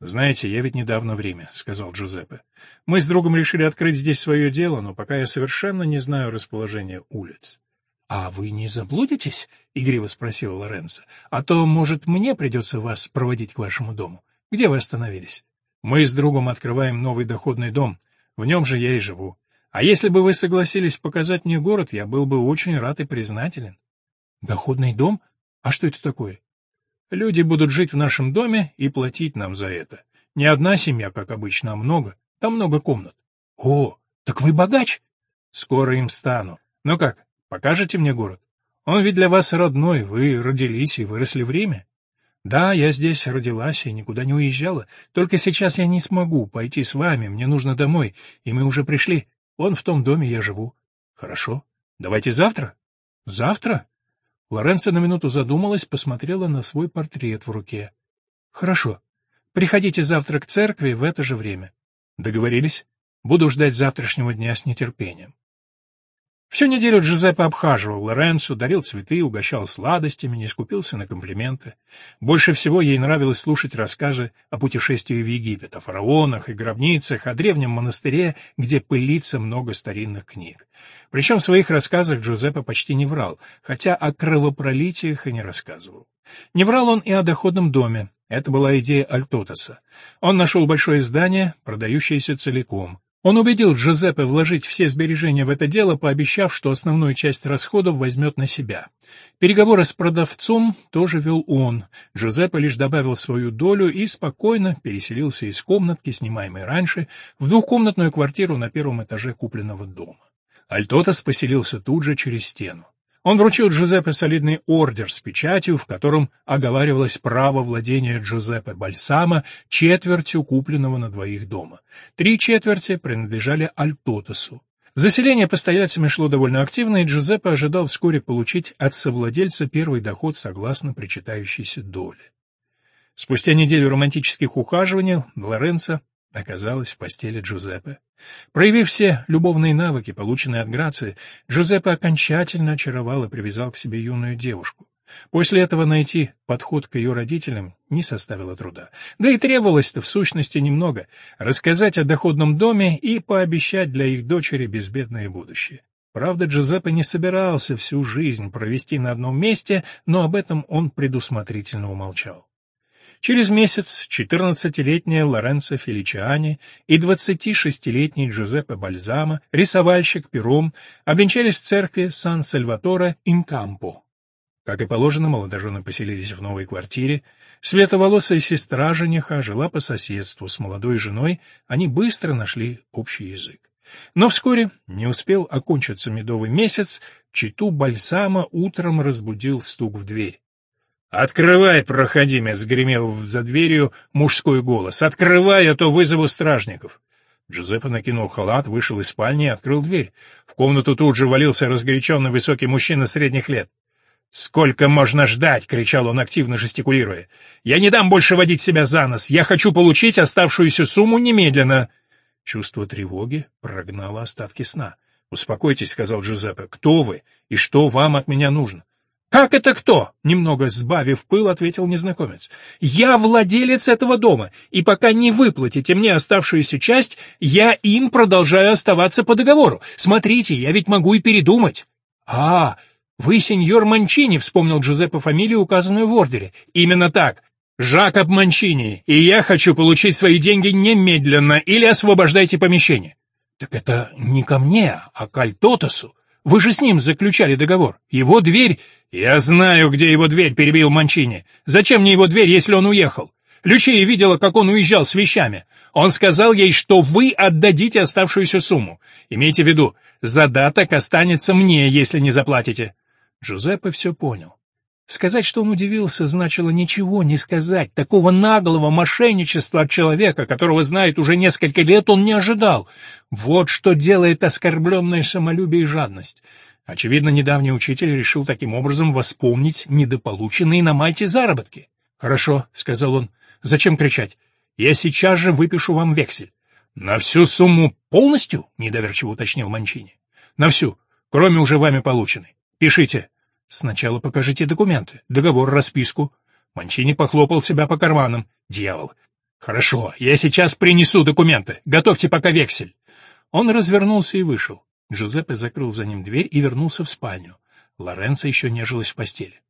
«Знаете, я ведь недавно время», — сказал Джузеппе. «Мы с другом решили открыть здесь свое дело, но пока я совершенно не знаю расположения улиц». «А вы не заблудитесь?» — игриво спросил Лоренцо. «А то, может, мне придется вас проводить к вашему дому. Где вы остановились?» «Мы с другом открываем новый доходный дом. В нем же я и живу. А если бы вы согласились показать мне город, я был бы очень рад и признателен. Доходный дом? А что это такое? Люди будут жить в нашем доме и платить нам за это. Не одна семья, как обычно, а много. Там много комнат. О, так вы богач? Скоро им стану. Ну как, покажете мне город? Он ведь для вас родной, вы родились и выросли время. Да, я здесь родилась и никуда не уезжала. Только сейчас я не смогу пойти с вами, мне нужно домой, и мы уже пришли. Вон в том доме я живу. Хорошо. Давайте завтра. Завтра? Лоренцо на минуту задумалась, посмотрела на свой портрет в руке. Хорошо. Приходите завтра к церкви в это же время. Договорились? Буду ждать завтрашнего дня с нетерпением. Всю неделю Джузеппе обхаживал Лоренцо, дарил цветы, угощал сладостями, не скупился на комплименты. Больше всего ей нравилось слушать рассказы о путешествии в Египет, о фараонах и гробницах, о древнем монастыре, где пылится много старинных книг. Причем в своих рассказах Джузеппе почти не врал, хотя о кровопролитиях и не рассказывал. Не врал он и о доходном доме. Это была идея Альтотаса. Он нашел большое здание, продающееся целиком. Он убедил Джузеппе вложить все сбережения в это дело, пообещав, что основную часть расходов возьмет на себя. Переговоры с продавцом тоже вел он. Джузеппе лишь добавил свою долю и спокойно переселился из комнатки, снимаемой раньше, в двухкомнатную квартиру на первом этаже купленного дома. Альтотас поселился тут же через стену. Он вручил Джузеппе солидный ордер с печатью, в котором оговаривалось право владения Джузеппе Бальсама четвертью купленного на двоих дома. Три четверти принадлежали Альтотесу. Заселение постояльцами шло довольно активно, и Джузеппе ожидал вскоре получить от совладельца первый доход согласно причитающейся доле. Спустя неделю романтических ухаживаний Лоренцо оказалась в постели Джузеппе. Проявив все любовные навыки, полученные от Грации, Джузеппе окончательно очаровал и привязал к себе юную девушку. После этого найти подход к ее родителям не составило труда. Да и требовалось-то в сущности немного — рассказать о доходном доме и пообещать для их дочери безбедное будущее. Правда, Джузеппе не собирался всю жизнь провести на одном месте, но об этом он предусмотрительно умолчал. Через месяц 14-летняя Лоренцо Феличиани и 26-летний Джузеппе Бальзама, рисовальщик пером, обвенчались в церкви Сан-Сальваторе Инкампо. Как и положено, молодожены поселились в новой квартире. Световолосая сестра жениха жила по соседству с молодой женой, они быстро нашли общий язык. Но вскоре, не успел окончиться медовый месяц, читу Бальсама утром разбудил стук в дверь. «Открывай, проходимец!» — гремел за дверью мужской голос. «Открывай, а то вызову стражников!» Джузеппе накинул халат, вышел из спальни и открыл дверь. В комнату тут же валился разгоряченный высокий мужчина средних лет. «Сколько можно ждать?» — кричал он, активно жестикулируя. «Я не дам больше водить себя за нос! Я хочу получить оставшуюся сумму немедленно!» Чувство тревоги прогнало остатки сна. «Успокойтесь», — сказал Джузеппе. «Кто вы? И что вам от меня нужно?» «Как это кто?» — немного сбавив пыл, ответил незнакомец. «Я владелец этого дома, и пока не выплатите мне оставшуюся часть, я им продолжаю оставаться по договору. Смотрите, я ведь могу и передумать». «А, вы сеньор Манчини», — вспомнил Джузеппе фамилию, указанную в ордере. «Именно так. Жакоб Манчини, и я хочу получить свои деньги немедленно, или освобождайте помещение». «Так это не ко мне, а к Альтотасу. Вы же с ним заключали договор. Его дверь...» «Я знаю, где его дверь», — перебил Манчини. «Зачем мне его дверь, если он уехал? Лючия видела, как он уезжал с вещами. Он сказал ей, что вы отдадите оставшуюся сумму. Имейте в виду, задаток останется мне, если не заплатите». Джузеппе все понял. Сказать, что он удивился, значило ничего не сказать. Такого наглого мошенничества от человека, которого знает уже несколько лет, он не ожидал. Вот что делает оскорбленное самолюбие и жадность. Очевидно, недавний учитель решил таким образом восполнить недополученные на Мальте заработки. «Хорошо», — сказал он, — «зачем кричать? Я сейчас же выпишу вам вексель». «На всю сумму полностью?» — недоверчиво уточнил Манчини. «На всю, кроме уже вами полученной. Пишите». «Сначала покажите документы, договор, расписку». Манчини похлопал себя по карманам. «Дьявол». «Хорошо, я сейчас принесу документы. Готовьте пока вексель». Он развернулся и вышел. Джузеппе закрыл за ним дверь и вернулся в спальню. Лоренцо еще нежилась в постели.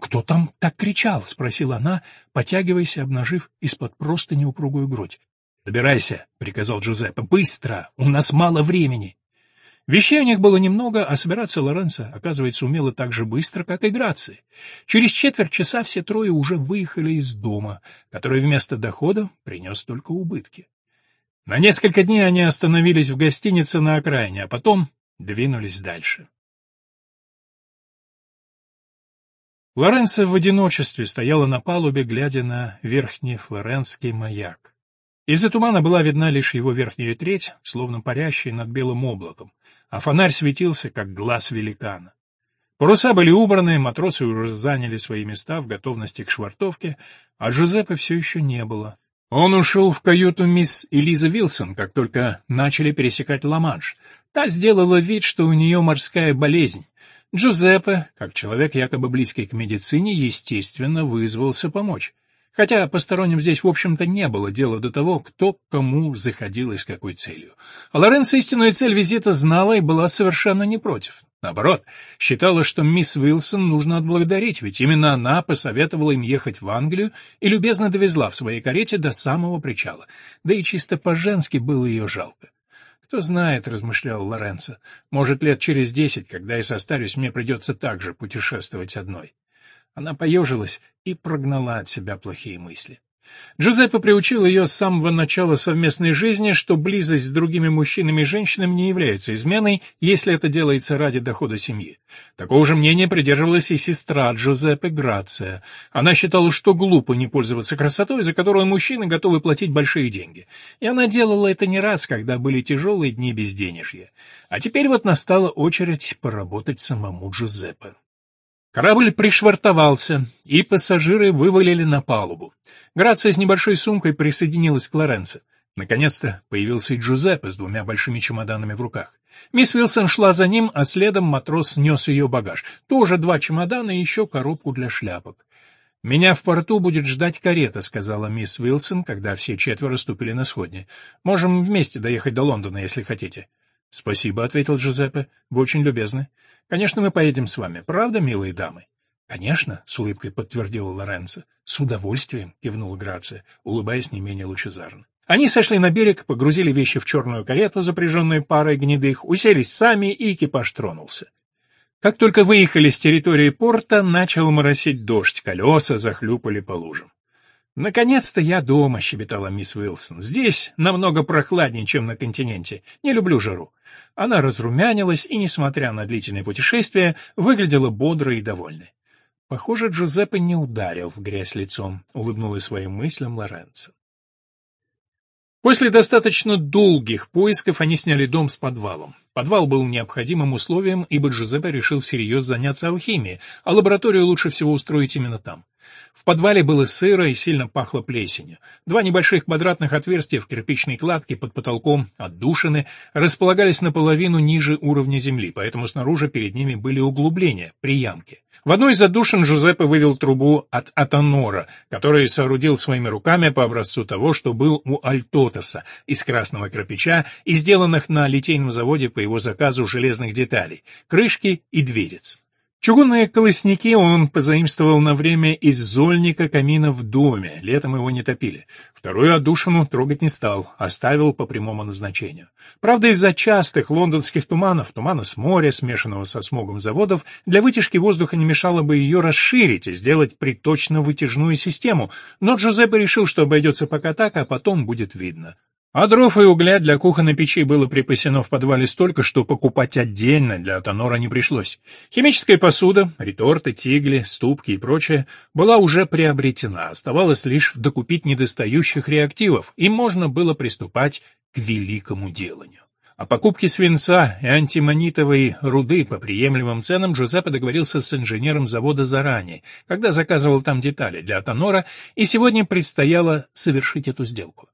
«Кто там так кричал?» — спросила она, потягиваясь и обнажив из-под просто неупругую грудь. «Добирайся», — приказал Джузеппе. «Быстро! У нас мало времени!» Вещей у них было немного, а собираться Лоренцо, оказывается, умела так же быстро, как и Грация. Через четверть часа все трое уже выехали из дома, который вместо дохода принес только убытки. На несколько дней они остановились в гостинице на окраине, а потом двинулись дальше. Лоренцо в одиночестве стояла на палубе, глядя на верхний флоренский маяк. Из-за тумана была видна лишь его верхняя треть, словно парящая над белым облаком, а фонарь светился, как глаз великана. Паруса были убраны, матросы уже заняли свои места в готовности к швартовке, а Джузеппе все еще не было. Он ушел в каюту мисс Элиза Вилсон, как только начали пересекать Ла-Манш. Та сделала вид, что у нее морская болезнь. Джузеппе, как человек якобы близкий к медицине, естественно, вызвался помочь. Хотя посторонним здесь, в общем-то, не было дела до того, кто к кому заходил и с какой целью. А Лоренцо истинную цель визита знала и была совершенно не против. Наоборот, считала, что мисс Уилсон нужно отблагодарить, ведь именно она посоветовала им ехать в Англию и любезно довезла в своей карете до самого причала. Да и чисто по-женски было ее жалко. «Кто знает», — размышлял Лоренцо, — «может, лет через десять, когда я состарюсь, мне придется так же путешествовать одной». Она поежилась и прогнала от себя плохие мысли. Джузеппе приучил ее с самого начала совместной жизни, что близость с другими мужчинами и женщинами не является изменой, если это делается ради дохода семьи. Такого же мнения придерживалась и сестра Джузеппе Грация. Она считала, что глупо не пользоваться красотой, за которую мужчины готовы платить большие деньги. И она делала это не раз, когда были тяжелые дни безденежья. А теперь вот настала очередь поработать самому Джузеппе. Корабль пришвартовался, и пассажиры вывалили на палубу. Грация с небольшой сумкой присоединилась к Лоренцо. Наконец-то появился и Джузеппе с двумя большими чемоданами в руках. Мисс Вилсон шла за ним, а следом матрос нес ее багаж. Тоже два чемодана и еще коробку для шляпок. «Меня в порту будет ждать карета», — сказала мисс Вилсон, когда все четверо ступили на сходни. «Можем вместе доехать до Лондона, если хотите». «Спасибо», — ответил Джузеппе. «Вы очень любезны. Конечно, мы поедем с вами. Правда, милые дамы?» «Конечно», — с улыбкой подтвердила Лоренцо. «С удовольствием», — кивнула Грация, улыбаясь не менее лучезарно. Они сошли на берег, погрузили вещи в черную карету, запряженную парой гнедых, уселись сами, и экипаж тронулся. Как только выехали с территории порта, начал моросить дождь, колеса захлюпали по лужам. «Наконец-то я дома», — щебетала мисс Уилсон. «Здесь намного прохладнее, чем на континенте. Не люблю жару». Она разрумянилась и, несмотря на длительное путешествие, выглядела бодрой и довольной. Похоже, Джузеппе не ударил в грязь лицом, улыбнулась своим мыслям Лоренцо. После достаточно долгих поисков они сняли дом с подвалом. Подвал был необходимым условием, ибо Джузеппе решил всерьез заняться алхимией, а лабораторию лучше всего устроить именно там. В подвале было сыро и сильно пахло плесенью. Два небольших квадратных отверстия в кирпичной кладке под потолком отдушины располагались наполовину ниже уровня земли, поэтому снаружи перед ними были углубления, приямки. В одной из задушин Жузеппе вывел трубу от Атонора, который соорудил своими руками по образцу того, что был у Альтотаса, из красного кирпича и сделанных на литейном заводе по его заказу железных деталей, крышки и дверец. Чугунные колосники он позаимствовал на время из зольника камина в доме, летом его не топили. Вторую отдушину трогать не стал, оставил по прямому назначению. Правда, из-за частых лондонских туманов, тумана с моря, смешанного со смогом заводов, для вытяжки воздуха не мешало бы ее расширить и сделать приточно-вытяжную систему, но Джузеппе решил, что обойдется пока так, а потом будет видно. А дров и угля для кухонной печи было припасено в подвале столько, что покупать отдельно для Тонора не пришлось. Химическая посуда, реторты, тигли, ступки и прочее была уже приобретена, оставалось лишь докупить недостающих реактивов, и можно было приступать к великому деланию. О покупке свинца и антимонитовой руды по приемлемым ценам Джузеппе договорился с инженером завода заранее, когда заказывал там детали для Тонора, и сегодня предстояло совершить эту сделку.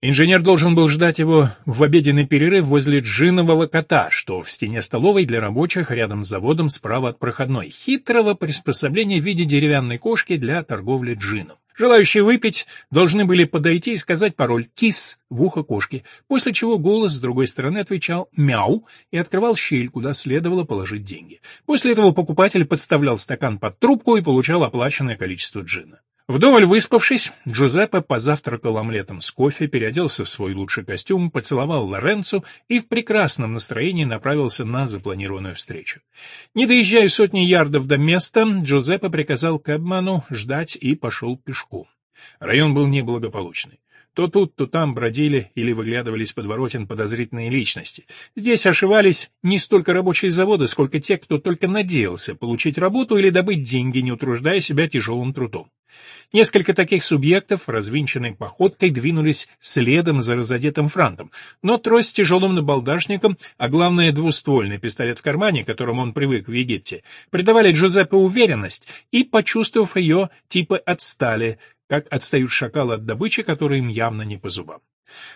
Инженер должен был ждать его в обеденный перерыв возле джинового кота, что в стене столовой для рабочих рядом с заводом справа от проходной, хитрого приспособления в виде деревянной кошки для торговли джином. Желающие выпить должны были подойти и сказать пароль «кис» в ухо кошки, после чего голос с другой стороны отвечал «мяу» и открывал щель, куда следовало положить деньги. После этого покупатель подставлял стакан под трубку и получал оплаченное количество джина. Вдоволь выспавшись, Джузеппе позавтракал омлетом с кофе, переоделся в свой лучший костюм, поцеловал Лоренцо и в прекрасном настроении направился на запланированную встречу. Не доезжая сотни ярдов до места, Джузеппе приказал Кэбману ждать и пошел пешком. Район был неблагополучный. То тут, то там бродили или выглядывали из подворотен подозрительные личности. Здесь ошивались не столько рабочие заводы, сколько те, кто только надеялся получить работу или добыть деньги, не утруждая себя тяжелым трудом. Несколько таких субъектов, развинченной походкой, двинулись следом за разодетым франтом, но трость с тяжелым набалдашником, а главное двуствольный пистолет в кармане, к которому он привык в Египте, придавали Джузеппе уверенность, и, почувствовав ее, типы отстали, как отстают шакалы от добычи, которая им явно не по зубам.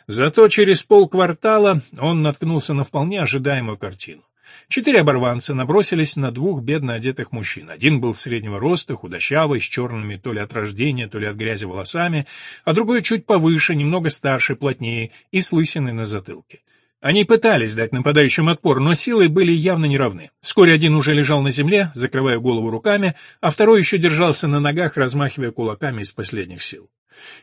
Зато через полквартала он наткнулся на вполне ожидаемую картину. Четыре оборванца набросились на двух бедно одетых мужчин. Один был среднего роста, худощавый, с черными то ли от рождения, то ли от грязи волосами, а другой чуть повыше, немного старше, плотнее и с лысиной на затылке. Они пытались дать нападающим отпор, но силы были явно неравны. Вскоре один уже лежал на земле, закрывая голову руками, а второй еще держался на ногах, размахивая кулаками из последних сил.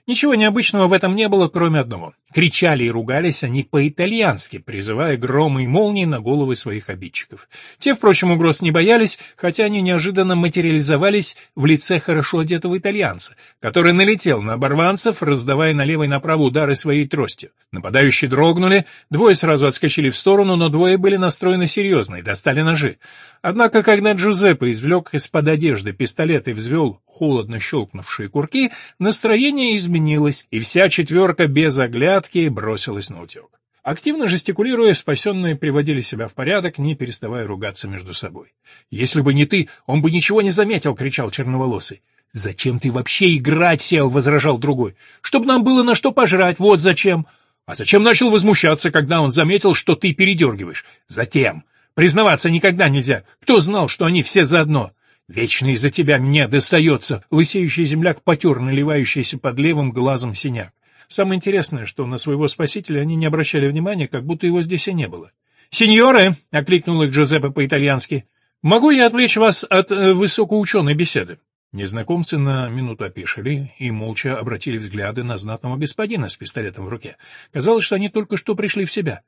Ничего необычного в этом не было, кроме одного. Кричали и ругались они по-итальянски, призывая громы и молнии на головы своих обидчиков. Те, впрочем, угроз не боялись, хотя они неожиданно материализовались в лице хорошо одетого итальянца, который налетел на оборванцев, раздавая налево и направо удары своей тростью. Нападающие дрогнули, двое сразу отскочили в сторону, но двое были настроены серьезно и достали ножи. Однако, когда Джузеппе извлек из-под одежды пистолет и взвел холодно щелкнувшие курки, настроение изменилось, и вся четверка без оглядки бросилась на утек. Активно жестикулируя, спасенные приводили себя в порядок, не переставая ругаться между собой. «Если бы не ты, он бы ничего не заметил!» — кричал черноволосый. «Зачем ты вообще играть сел?» — возражал другой. «Чтоб нам было на что пожрать, вот зачем!» «А зачем начал возмущаться, когда он заметил, что ты передергиваешь?» «Затем! Признаваться никогда нельзя! Кто знал, что они все заодно?» Вечно из-за тебя мне достается. Лысеющий земляк потер наливающийся под левым глазом синяк. Самое интересное, что на своего спасителя они не обращали внимания, как будто его здесь и не было. «Сеньоры!» — окликнул их Джузеппе по-итальянски. «Могу я отвлечь вас от э, высокоученой беседы?» Незнакомцы на минуту опешили и молча обратили взгляды на знатного господина с пистолетом в руке. Казалось, что они только что пришли в себя.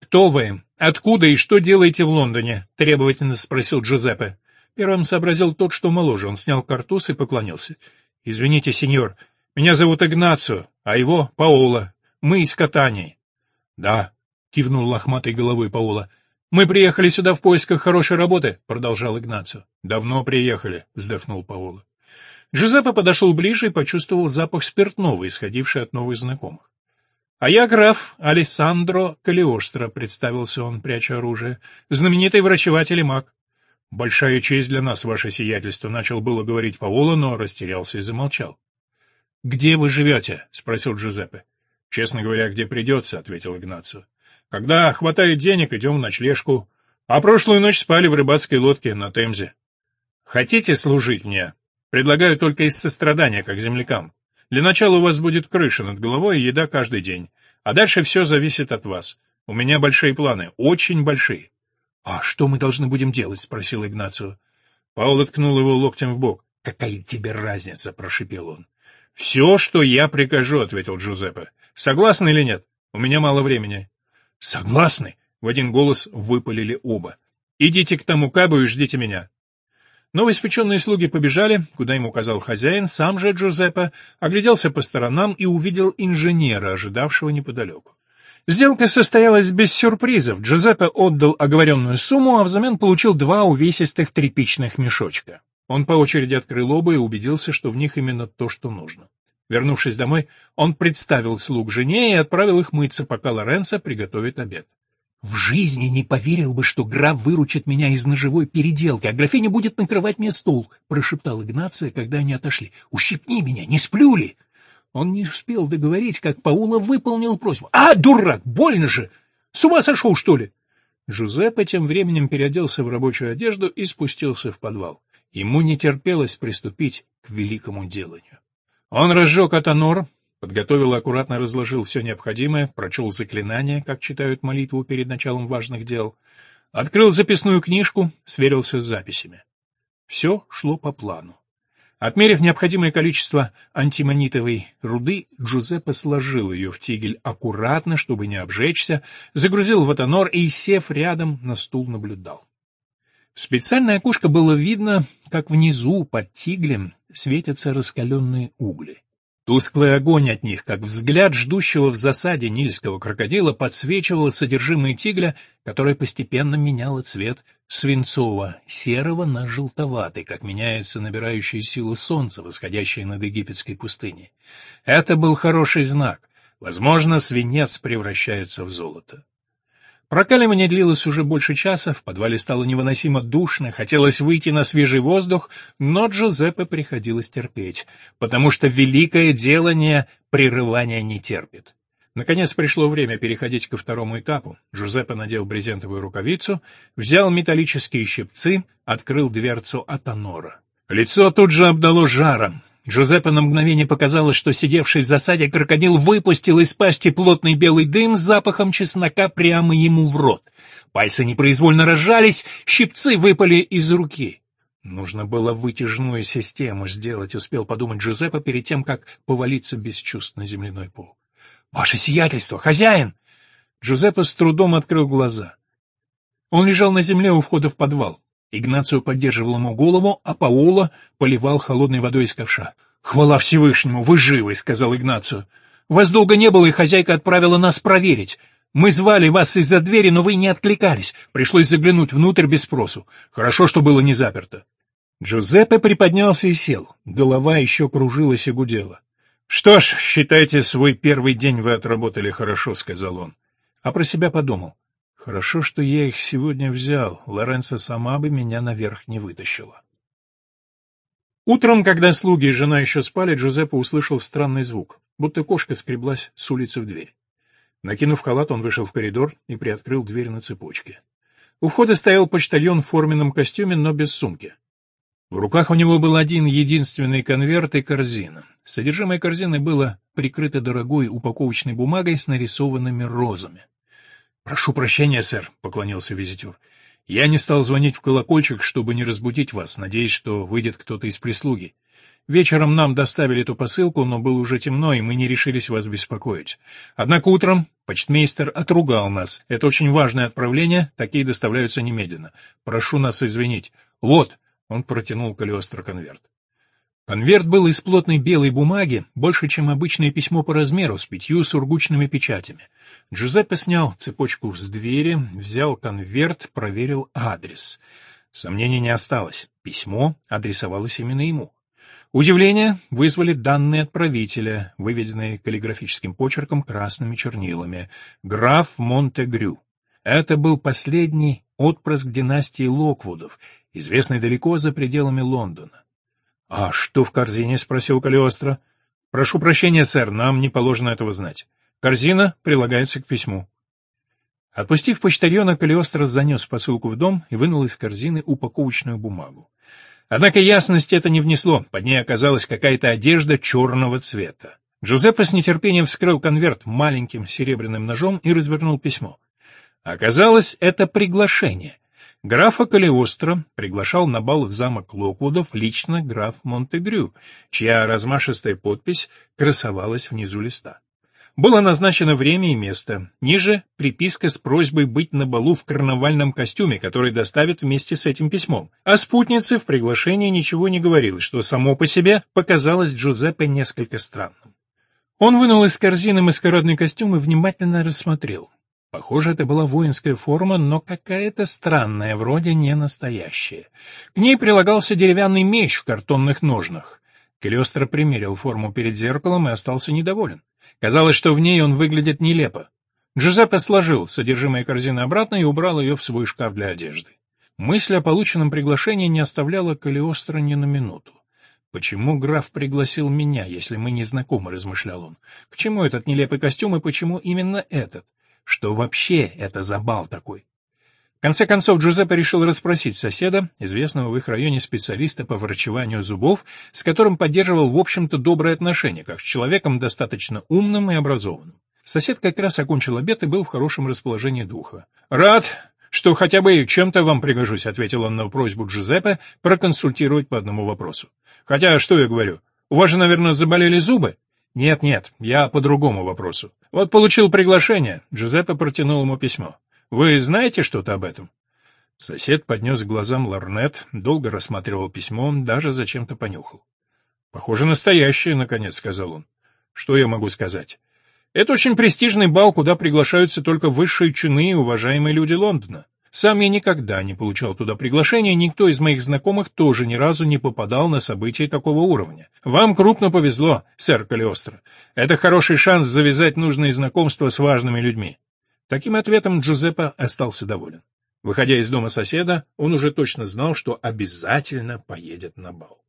«Кто вы? Откуда и что делаете в Лондоне?» — требовательно спросил Джузеппе. Первым сообразил тот, что моложе. Он снял картуз и поклонился. «Извините, сеньор, меня зовут Игнацио, а его — Паоло. Мы из Катании». «Да», — кивнул лохматой головой Паоло. «Мы приехали сюда в поисках хорошей работы», — продолжал Игнацио. «Давно приехали», — вздохнул Паоло. Джузеппе подошел ближе и почувствовал запах спиртного, исходивший от новых знакомых. «А я граф Алессандро Калиостро», — представился он, пряча оружие, — «знаменитый врачеватель и маг». «Большая честь для нас, ваше сиятельство», — начал было говорить Паоло, но растерялся и замолчал. «Где вы живете?» — спросил Джузеппе. «Честно говоря, где придется», — ответил Игнацио. «Когда хватает денег, идем в ночлежку. А прошлую ночь спали в рыбацкой лодке на Темзе. Хотите служить мне? Предлагаю только из сострадания, как землякам. Для начала у вас будет крыша над головой и еда каждый день. А дальше все зависит от вас. У меня большие планы, очень большие. «А что мы должны будем делать?» — спросил Игнацио. Пауло ткнул его локтем в бок. «Какая тебе разница?» — прошипел он. «Все, что я прикажу», — ответил Джузеппе. «Согласны или нет? У меня мало времени». «Согласны?» — в один голос выпалили оба. «Идите к тому кабу и ждите меня». Новоиспеченные слуги побежали, куда им указал хозяин, сам же Джузеппе огляделся по сторонам и увидел инженера, ожидавшего неподалеку. Сделка состоялась без сюрпризов. Джузеппе отдал оговоренную сумму, а взамен получил два увесистых тряпичных мешочка. Он по очереди открыл оба и убедился, что в них именно то, что нужно. Вернувшись домой, он представил слуг жене и отправил их мыться, пока Лоренцо приготовит обед. «В жизни не поверил бы, что граф выручит меня из ножевой переделки, а графиня будет накрывать мне стул», — прошептал Игнация, когда они отошли. «Ущипни меня, не сплю ли?» Он не успел договорить, как Паула выполнил просьбу. «А, дурак, больно же! С ума сошел, что ли?» Жузеппе тем временем переоделся в рабочую одежду и спустился в подвал. Ему не терпелось приступить к великому деланию. Он разжег атонор, подготовил и аккуратно разложил все необходимое, прочел заклинания, как читают молитву перед началом важных дел, открыл записную книжку, сверился с записями. Все шло по плану. Отмерив необходимое количество антимонитовой руды, Джузеппе сложил ее в тигель аккуратно, чтобы не обжечься, загрузил в атонор и, сев рядом, на стул наблюдал. В специальное окошко было видно, как внизу, под тиглем, светятся раскаленные угли. Тусклый огонь от них, как взгляд ждущего в засаде нильского крокодила, подсвечивал содержимое тигля, которое постепенно меняло цвет свинцово-серого на желтоватый, как меняется набирающая силу солнца, восходящее над египетской пустыней. Это был хороший знак. Возможно, свинец превращается в золото. Прокаливание длилось уже больше часа, в подвале стало невыносимо душно, хотелось выйти на свежий воздух, но Джузеппе приходилось терпеть, потому что великое делание прерывания не терпит. Наконец пришло время переходить ко второму этапу. Джузеппе надел брезентовую рукавицу, взял металлические щипцы, открыл дверцу Атонора. Лицо тут же обдало жаром. Джузеппе на мгновение показалось, что сидевший в засаде крокодил выпустил из пасти плотный белый дым с запахом чеснока прямо ему в рот. Пальцы непроизвольно разжались, щипцы выпали из руки. Нужно было вытяжную систему сделать, успел подумать Джузеппе перед тем, как повалиться без чувств на земляной пол. «Ваше сиятельство! Хозяин!» Джузеппе с трудом открыл глаза. Он лежал на земле у входа в подвал. Игнацио поддерживал ему голову, а Паоло поливал холодной водой из ковша. «Хвала Всевышнему, вы живы!» — сказал Игнацио. «Вас долго не было, и хозяйка отправила нас проверить. Мы звали вас из-за двери, но вы не откликались. Пришлось заглянуть внутрь без спросу. Хорошо, что было не заперто». Джузеппе приподнялся и сел. Голова еще кружилась и гудела. «Что ж, считайте, свой первый день вы отработали хорошо», — сказал он. А про себя подумал. «Хорошо, что я их сегодня взял. Лоренцо сама бы меня наверх не вытащила». Утром, когда слуги и жена еще спали, Джузеппе услышал странный звук, будто кошка скреблась с улицы в дверь. Накинув халат, он вышел в коридор и приоткрыл дверь на цепочке. У входа стоял почтальон в форменном костюме, но без сумки. В руках у него был один единственный конверт и корзина. Содержимое корзины было прикрыто дорогой упаковочной бумагой с нарисованными розами. «Прошу прощения, сэр», — поклонился визитер. «Я не стал звонить в колокольчик, чтобы не разбудить вас, надеясь, что выйдет кто-то из прислуги. Вечером нам доставили эту посылку, но было уже темно, и мы не решились вас беспокоить. Однако утром почтмейстер отругал нас. Это очень важное отправление, такие доставляются немедленно. Прошу нас извинить. Вот, он протянул Калиостро конверт. Конверт был из плотной белой бумаги, больше, чем обычное письмо по размеру, с пятью сургучными печатями. Джузеппе снял цепочку с двери, взял конверт, проверил адрес. Сомнений не осталось. Письмо адресовалось именно ему. Удивление вызвали данные отправителя, выведенные каллиграфическим почерком красными чернилами. Граф Монтегрю. Это был последний отпрыск династии Локвудов, известный далеко за пределами Лондона. «А что в корзине?» — спросил Калиостро. «Прошу прощения, сэр, нам не положено этого знать. Корзина прилагается к письму». Отпустив почтальона, Калиостро занес посылку в дом и вынул из корзины упаковочную бумагу. Однако ясности это не внесло, под ней оказалась какая-то одежда черного цвета. Джузеппе с нетерпением вскрыл конверт маленьким серебряным ножом и развернул письмо. Оказалось, это приглашение. Графа Калиостро приглашал на бал в замок Локвудов лично граф Монтегрю, чья размашистая подпись красовалась внизу листа. Было назначено время и место. Ниже приписка с просьбой быть на балу в карнавальном костюме, который доставят вместе с этим письмом. О спутнице в приглашении ничего не говорилось, что само по себе показалось Джузеппе несколько странным. Он вынул из корзины маскарадный костюм и внимательно рассмотрел. Похоже, это была воинская форма, но какая-то странная, вроде не настоящая. К ней прилагался деревянный меч в картонных ножнах. Калиостро примерил форму перед зеркалом и остался недоволен. Казалось, что в ней он выглядит нелепо. Джузеппе сложил содержимое корзины обратно и убрал ее в свой шкаф для одежды. Мысль о полученном приглашении не оставляла Калиостро ни на минуту. «Почему граф пригласил меня, если мы не знакомы?» — размышлял он. «К чему этот нелепый костюм и почему именно этот? Что вообще это за бал такой?» В конце концов, Джузеппе решил расспросить соседа, известного в их районе специалиста по врачеванию зубов, с которым поддерживал, в общем-то, добрые отношения, как с человеком достаточно умным и образованным. Сосед как раз окончил обед и был в хорошем расположении духа. «Рад, что хотя бы чем-то вам пригожусь», — ответил он на просьбу Джузеппе проконсультировать по одному вопросу. «Хотя, что я говорю, у вас же, наверное, заболели зубы?» «Нет-нет, я по другому вопросу. Вот получил приглашение», — Джузеппе протянул ему письмо. Вы знаете что-то об этом? Сосед поднес к глазам ларнет, долго рассматривал письмо, даже зачем-то понюхал. «Похоже, настоящее», — наконец сказал он. «Что я могу сказать? Это очень престижный бал, куда приглашаются только высшие чины и уважаемые люди Лондона. Сам я никогда не получал туда приглашения, никто из моих знакомых тоже ни разу не попадал на события такого уровня. Вам крупно повезло, сэр Калиостро. Это хороший шанс завязать нужные знакомства с важными людьми. Таким ответом Джузеппе остался доволен. Выходя из дома соседа, он уже точно знал, что обязательно поедет на бал.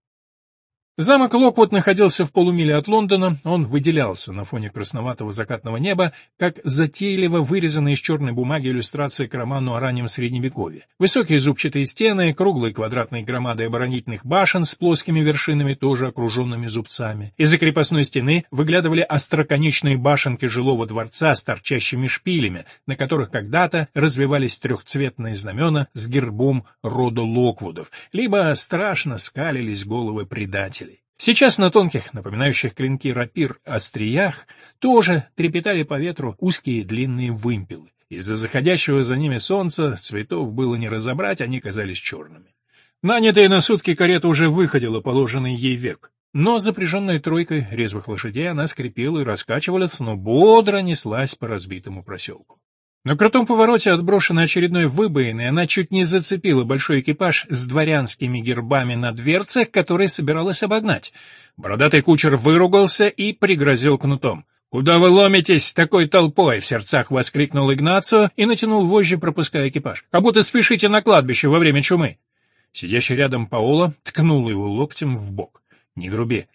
Замок Локвуд находился в полумиле от Лондона, он выделялся на фоне красноватого закатного неба, как затейливо вырезанная из черной бумаги иллюстрация к роману о раннем Средневековье. Высокие зубчатые стены, круглые квадратные громады оборонительных башен с плоскими вершинами, тоже окруженными зубцами. Из-за крепостной стены выглядывали остроконечные башенки жилого дворца с торчащими шпилями, на которых когда-то развивались трехцветные знамена с гербом рода Локвудов, либо страшно скалились головы предателей. Сейчас на тонких, напоминающих клинки рапир, остриях тоже трепетали по ветру узкие длинные вымпелы. Из-за заходящего за ними солнца цветов было не разобрать, они казались черными. Нанятая на сутки карета уже выходила положенный ей век. Но запряженной тройкой резвых лошадей она скрипела и раскачивалась, но бодро неслась по разбитому проселку. На крутом повороте, отброшенной очередной выбоиной, она чуть не зацепила большой экипаж с дворянскими гербами на дверцах, который собиралась обогнать. Бородатый кучер выругался и пригрозил кнутом. «Куда вы ломитесь такой толпой?» — в сердцах воскликнул Игнацио и натянул вожжи, пропуская экипаж. «Как будто спешите на кладбище во время чумы!» Сидящий рядом Паоло ткнул его локтем в бок. «Не груби,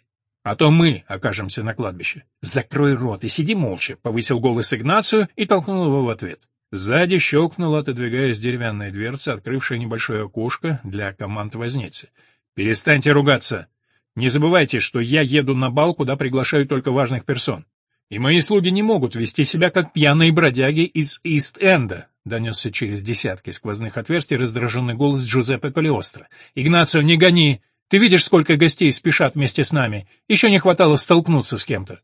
а то мы окажемся на кладбище. Закрой рот и сиди молча, повысил голос Игнацию и толкнул его в ответ. Сзади щелкнула, отодвигаясь деревянная дверца, открывшая небольшое окошко для команд возницы. «Перестаньте ругаться! Не забывайте, что я еду на бал, куда приглашаю только важных персон. И мои слуги не могут вести себя, как пьяные бродяги из Ист-Энда», — донесся через десятки сквозных отверстий раздраженный голос Джузеппе Калиостро. «Игнацио, не гони! Ты видишь, сколько гостей спешат вместе с нами. Еще не хватало столкнуться с кем-то.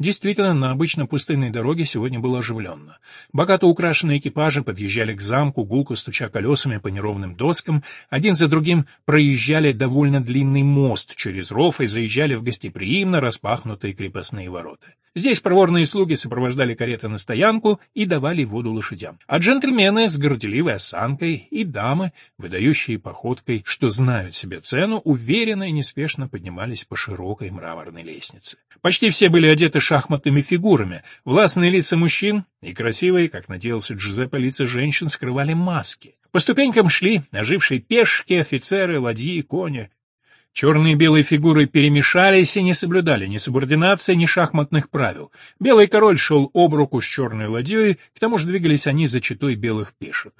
Действительно, на обычно пустынной дороге сегодня было оживленно. Богато украшенные экипажи подъезжали к замку, гулко стуча колесами по неровным доскам, один за другим проезжали довольно длинный мост через ров и заезжали в гостеприимно распахнутые крепостные ворота. Здесь проворные слуги сопровождали кареты на стоянку и давали воду лошадям. А джентльмены с горделивой осанкой и дамы, выдающие походкой, что знают себе цену, уверенно и неспешно поднимались по широкой мраморной лестнице. Почти все были одеты шахматными фигурами, властные лица мужчин и красивые, как надеялся Джузеппе, лица женщин скрывали маски. По ступенькам шли ожившие пешки, офицеры, ладьи, кони. Черные и белые фигуры перемешались и не соблюдали ни субординации, ни шахматных правил. Белый король шел об руку с черной ладьей, к тому же двигались они за читой белых пешек.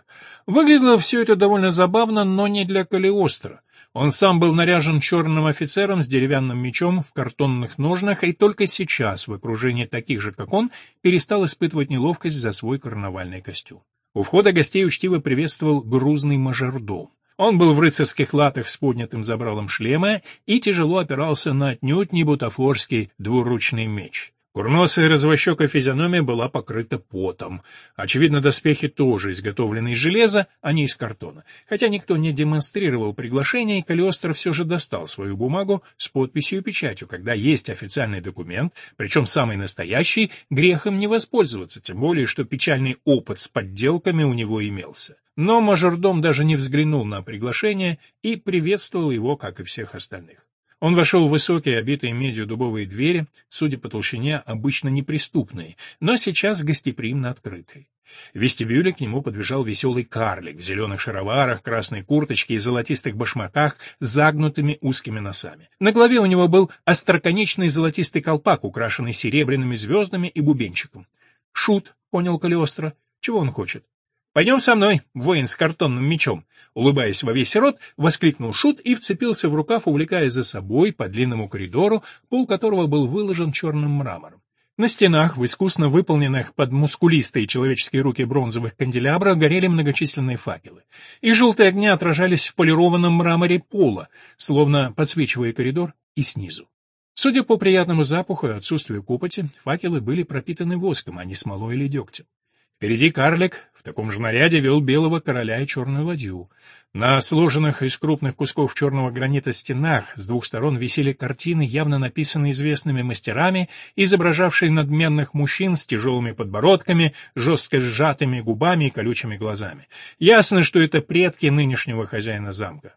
Выглядело все это довольно забавно, но не для Калиостро. Он сам был наряжен черным офицером с деревянным мечом в картонных ножнах, и только сейчас, в окружении таких же, как он, перестал испытывать неловкость за свой карнавальный костюм. У входа гостей учтиво приветствовал грузный мажордом. Он был в рыцарских латах с поднятым забралом шлема и тяжело опирался на отнюдь не бутафорский двуручный меч. Курносая развощекая физиономия была покрыта потом. Очевидно, доспехи тоже изготовлены из железа, а не из картона. Хотя никто не демонстрировал приглашение, Калиостро все же достал свою бумагу с подписью и печатью. Когда есть официальный документ, причем самый настоящий, грехом не воспользоваться, тем более, что печальный опыт с подделками у него имелся. Но мажордом даже не взглянул на приглашение и приветствовал его, как и всех остальных. Он вошел в высокие, обитые медью дубовые двери, судя по толщине, обычно неприступные, но сейчас гостеприимно открытые. В вестибюле к нему подбежал веселый карлик в зеленых шароварах, красной курточке и золотистых башмаках с загнутыми узкими носами. На голове у него был остроконечный золотистый колпак, украшенный серебряными звездами и бубенчиком. «Шут», — понял Калиостро. «Чего он хочет?» «Пойдем со мной, воин с картонным мечом», — улыбаясь во весь рот, воскликнул Шут и вцепился в рукав, увлекая за собой по длинному коридору, пол которого был выложен черным мрамором. На стенах, в искусно выполненных под мускулистые человеческие руки бронзовых канделябрах, горели многочисленные факелы. И желтые огни отражались в полированном мраморе пола, словно подсвечивая коридор и снизу. Судя по приятному запаху и отсутствию копоти, факелы были пропитаны воском, а не смолой или дегтем. Впереди карлик в таком же наряде вел белого короля и черную ладью. На сложенных из крупных кусков черного гранита стенах с двух сторон висели картины, явно написанные известными мастерами, изображавшие надменных мужчин с тяжелыми подбородками, жестко сжатыми губами и колючими глазами. Ясно, что это предки нынешнего хозяина замка.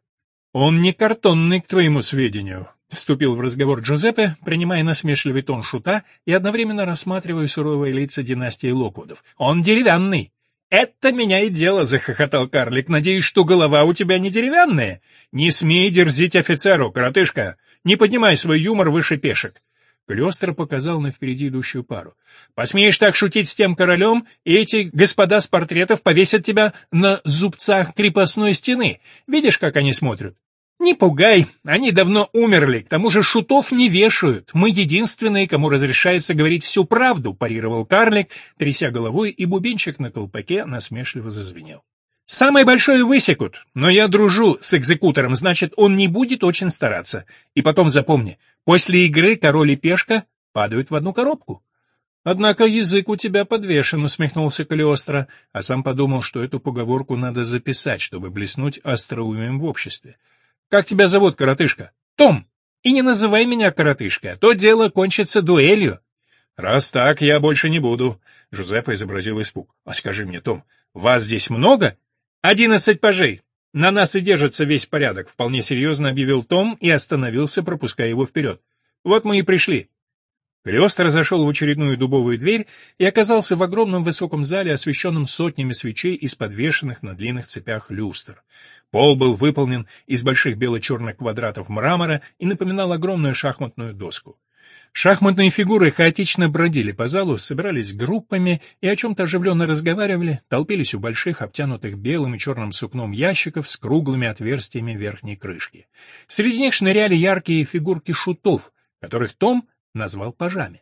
«Он не картонный, к твоему сведению», — вступил в разговор Джузеппе, принимая насмешливый тон шута и одновременно рассматривая суровые лица династии Локвудов. «Он деревянный!» «Это меня и дело», — захохотал карлик. «Надеюсь, что голова у тебя не деревянная? Не смей дерзить офицеру, коротышка. Не поднимай свой юмор выше пешек. Клёстер показал на впереди идущую пару. «Посмеешь так шутить с тем королем, и эти господа с портретов повесят тебя на зубцах крепостной стены. Видишь, как они смотрят? «Не пугай, они давно умерли, к тому же шутов не вешают. Мы единственные, кому разрешается говорить всю правду», — парировал карлик, тряся головой, и бубенчик на колпаке насмешливо зазвенел. «Самое большое высекут, но я дружу с экзекутором, значит, он не будет очень стараться. И потом запомни, после игры король и пешка падают в одну коробку». «Однако язык у тебя подвешен», — усмехнулся Калиостро, а сам подумал, что эту поговорку надо записать, чтобы блеснуть остроумием в обществе. Как тебя зовут, коротышка? Том. И не называй меня коротышка, то дело кончится дуэлью. Раз так, я больше не буду. Жузеппе изобразил испуг. А скажи мне, Том, вас здесь много? Одиннадцать пажей. На нас и держится весь порядок, вполне серьезно объявил Том и остановился, пропуская его вперед. Вот мы и пришли. Калиостро зашел в очередную дубовую дверь и оказался в огромном высоком зале, освещенном сотнями свечей из подвешенных на длинных цепях люстр. Пол был выполнен из больших бело-черных квадратов мрамора и напоминал огромную шахматную доску. Шахматные фигуры хаотично бродили по залу, собирались группами и о чем-то оживленно разговаривали, толпились у больших, обтянутых белым и черным сукном ящиков с круглыми отверстиями верхней крышки. Среди них шныряли яркие фигурки шутов, которых Том назвал пажами.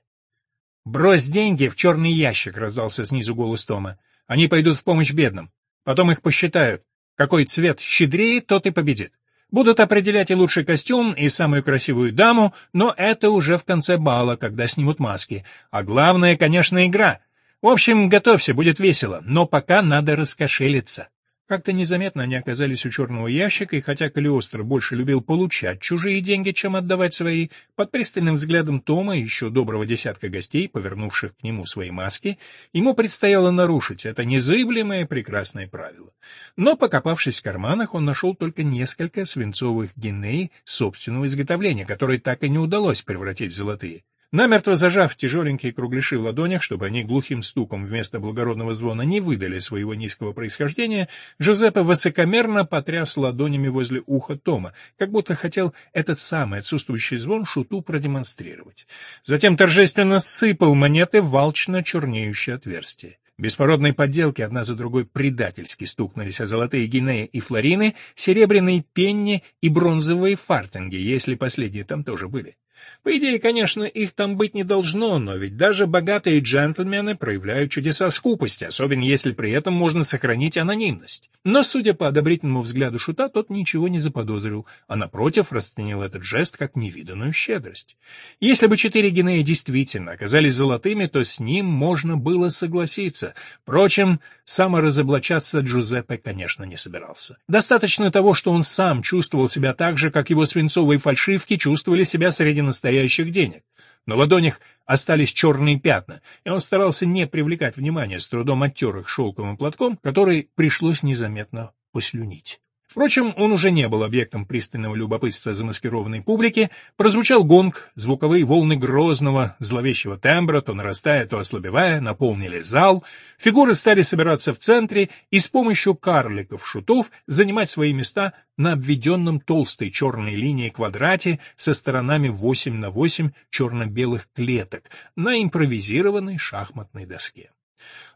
«Брось деньги в черный ящик», — раздался снизу голос Тома. «Они пойдут в помощь бедным. Потом их посчитают. Какой цвет щедрее, тот и победит. Будут определять и лучший костюм, и самую красивую даму, но это уже в конце бала, когда снимут маски. А главное, конечно, игра. В общем, готовься, будет весело, но пока надо раскошелиться. Как-то незаметно они оказались у черного ящика, и хотя Калиостро больше любил получать чужие деньги, чем отдавать свои, под пристальным взглядом Тома и еще доброго десятка гостей, повернувших к нему свои маски, ему предстояло нарушить это незыблемое прекрасное правило. Но, покопавшись в карманах, он нашел только несколько свинцовых геней собственного изготовления, которые так и не удалось превратить в золотые. Намертво зажав тяжеленькие кругляши в ладонях, чтобы они глухим стуком вместо благородного звона не выдали своего низкого происхождения, Жозеппе высокомерно потряс ладонями возле уха Тома, как будто хотел этот самый отсутствующий звон шуту продемонстрировать. Затем торжественно сыпал монеты в алчно чернеющее отверстие. Беспородные подделки одна за другой предательски стукнулись о золотые гинеи и флорины, серебряные пенни и бронзовые фартинги, если последние там тоже были. По идее, конечно, их там быть не должно, но ведь даже богатые джентльмены проявляют чудеса скупости, особенно если при этом можно сохранить анонимность. Но, судя по одобрительному взгляду Шута, тот ничего не заподозрил, а, напротив, расценил этот жест как невиданную щедрость. Если бы четыре гинеи действительно оказались золотыми, то с ним можно было согласиться. Впрочем, саморазоблачаться Джузеппе, конечно, не собирался. Достаточно того, что он сам чувствовал себя так же, как его свинцовые фальшивки чувствовали себя среди настоящих денег. На ладонях остались черные пятна, и он старался не привлекать внимания, с трудом оттер их шелковым платком, который пришлось незаметно послюнить. Впрочем, он уже не был объектом пристального любопытства замаскированной публики. Прозвучал гонг, звуковые волны грозного, зловещего тембра, то нарастая, то ослабевая, наполнили зал. Фигуры стали собираться в центре и с помощью карликов-шутов занимать свои места на обведенном толстой черной линией квадрате со сторонами 8 на 8 черно-белых клеток на импровизированной шахматной доске.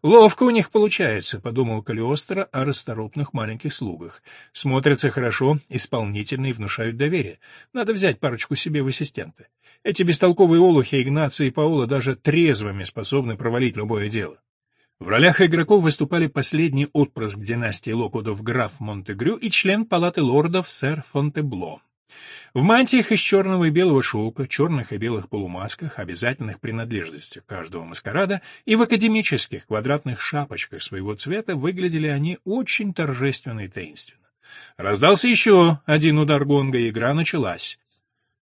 «Ловко у них получается», — подумал Калиостро о расторопных маленьких слугах. «Смотрятся хорошо, исполнительны и внушают доверие. Надо взять парочку себе в ассистенты. Эти бестолковые олухи Игнация и Паула даже трезвыми способны провалить любое дело». В ролях игроков выступали последний отпрыск династии Локудов граф Монтегрю и член палаты лордов сэр Фонтебло. В мантиях из черного и белого шелка, черных и белых полумасках, обязательных принадлежностях каждого маскарада, и в академических квадратных шапочках своего цвета выглядели они очень торжественно и таинственно. Раздался еще один удар гонга, и игра началась.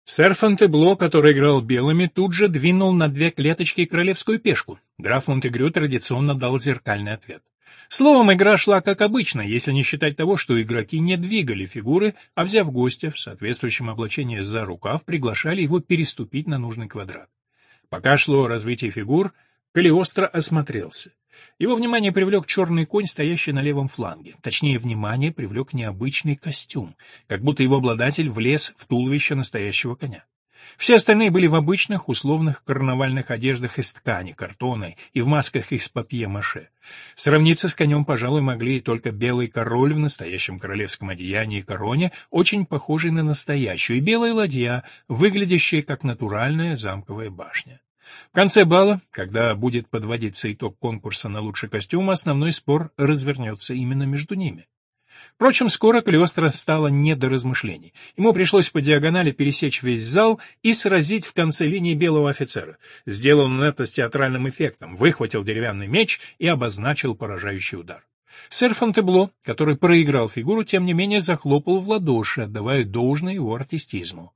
Сэр Фонтебло, который играл белыми, тут же двинул на две клеточки королевскую пешку. Граф Монтегрю традиционно дал зеркальный ответ. Словом, игра шла как обычно, если не считать того, что игроки не двигали фигуры, а взяв гостя в соответствующем облачении за рукав, приглашали его переступить на нужный квадрат. Пока шло развитие фигур, Калиостро осмотрелся. Его внимание привлек черный конь, стоящий на левом фланге. Точнее, внимание привлек необычный костюм, как будто его обладатель влез в туловище настоящего коня. Все остальные были в обычных, условных карнавальных одеждах из ткани, картона и в масках из папье-маше. Сравниться с конем, пожалуй, могли только белый король в настоящем королевском одеянии и короне, очень похожий на настоящую, и белая ладья, выглядящая как натуральная замковая башня. В конце бала, когда будет подводиться итог конкурса на лучший костюм, основной спор развернется именно между ними. Впрочем, скоро Калиостро стало не до размышлений. Ему пришлось по диагонали пересечь весь зал и сразить в конце линии белого офицера. Сделал он это с театральным эффектом, выхватил деревянный меч и обозначил поражающий удар. Сэр Фонтебло, который проиграл фигуру, тем не менее захлопал в ладоши, отдавая должное его артистизму.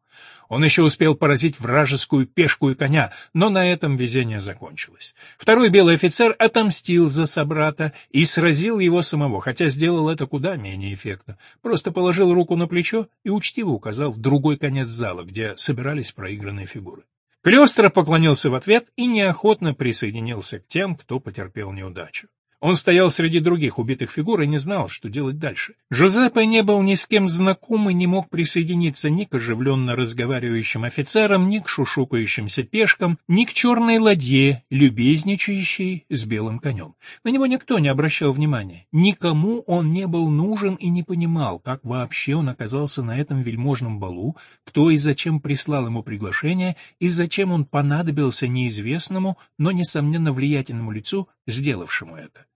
Он еще успел поразить вражескую пешку и коня, но на этом везение закончилось. Второй белый офицер отомстил за собрата и сразил его самого, хотя сделал это куда менее эффектно. Просто положил руку на плечо и учтиво указал в другой конец зала, где собирались проигранные фигуры. Клёстро поклонился в ответ и неохотно присоединился к тем, кто потерпел неудачу. Он стоял среди других убитых фигур и не знал, что делать дальше. Жозеппе не был ни с кем знаком и не мог присоединиться ни к оживленно разговаривающим офицерам, ни к шушукающимся пешкам, ни к черной ладье, любезничающей с белым конем. На него никто не обращал внимания. Никому он не был нужен и не понимал, как вообще он оказался на этом вельможном балу, кто и зачем прислал ему приглашение, и зачем он понадобился неизвестному, но, несомненно, влиятельному лицу, сделавшему это.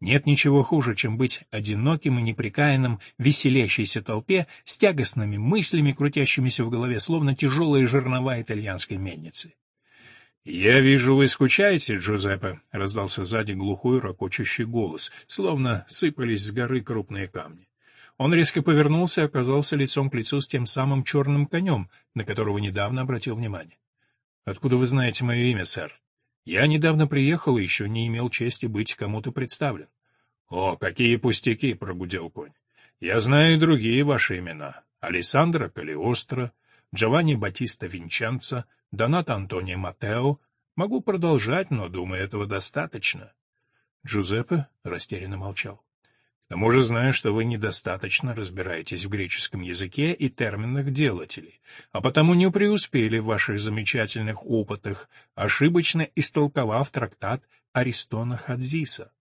Нет ничего хуже, чем быть одиноким и неприкаянным в веселящейся толпе с тягостными мыслями, крутящимися в голове, словно тяжелые жернова итальянской мельницы. «Я вижу, вы скучаете, Джузеппе», — раздался сзади глухой, ракочущий голос, словно сыпались с горы крупные камни. Он резко повернулся и оказался лицом к лицу с тем самым черным конем, на которого недавно обратил внимание. «Откуда вы знаете мое имя, сэр?» Я недавно приехал и еще не имел чести быть кому-то представлен. — О, какие пустяки! — прогудел конь. — Я знаю другие ваши имена. Алессандро Калиостро, Джованни Батиста Винчанца, Донато Антонио Матео. Могу продолжать, но, думаю, этого достаточно. Джузеппе растерянно молчал. К тому же знаю, что вы недостаточно разбираетесь в греческом языке и терминах делателей, а потому не преуспели в ваших замечательных опытах, ошибочно истолковав трактат Аристона Хадзиса.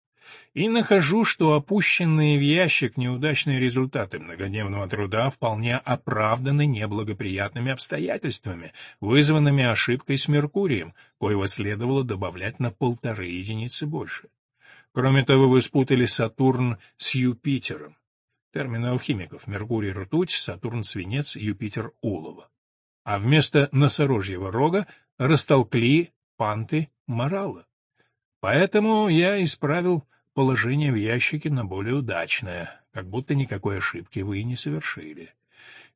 И нахожу, что опущенные в ящик неудачные результаты многодневного труда вполне оправданы неблагоприятными обстоятельствами, вызванными ошибкой с Меркурием, коего следовало добавлять на полторы единицы больше. Кроме того, вы спутали Сатурн с Юпитером. Термины алхимиков — Меркурий — ртуть, Сатурн — свинец, Юпитер — олово. А вместо носорожьего рога растолкли панты морала. Поэтому я исправил положение в ящике на более удачное, как будто никакой ошибки вы и не совершили.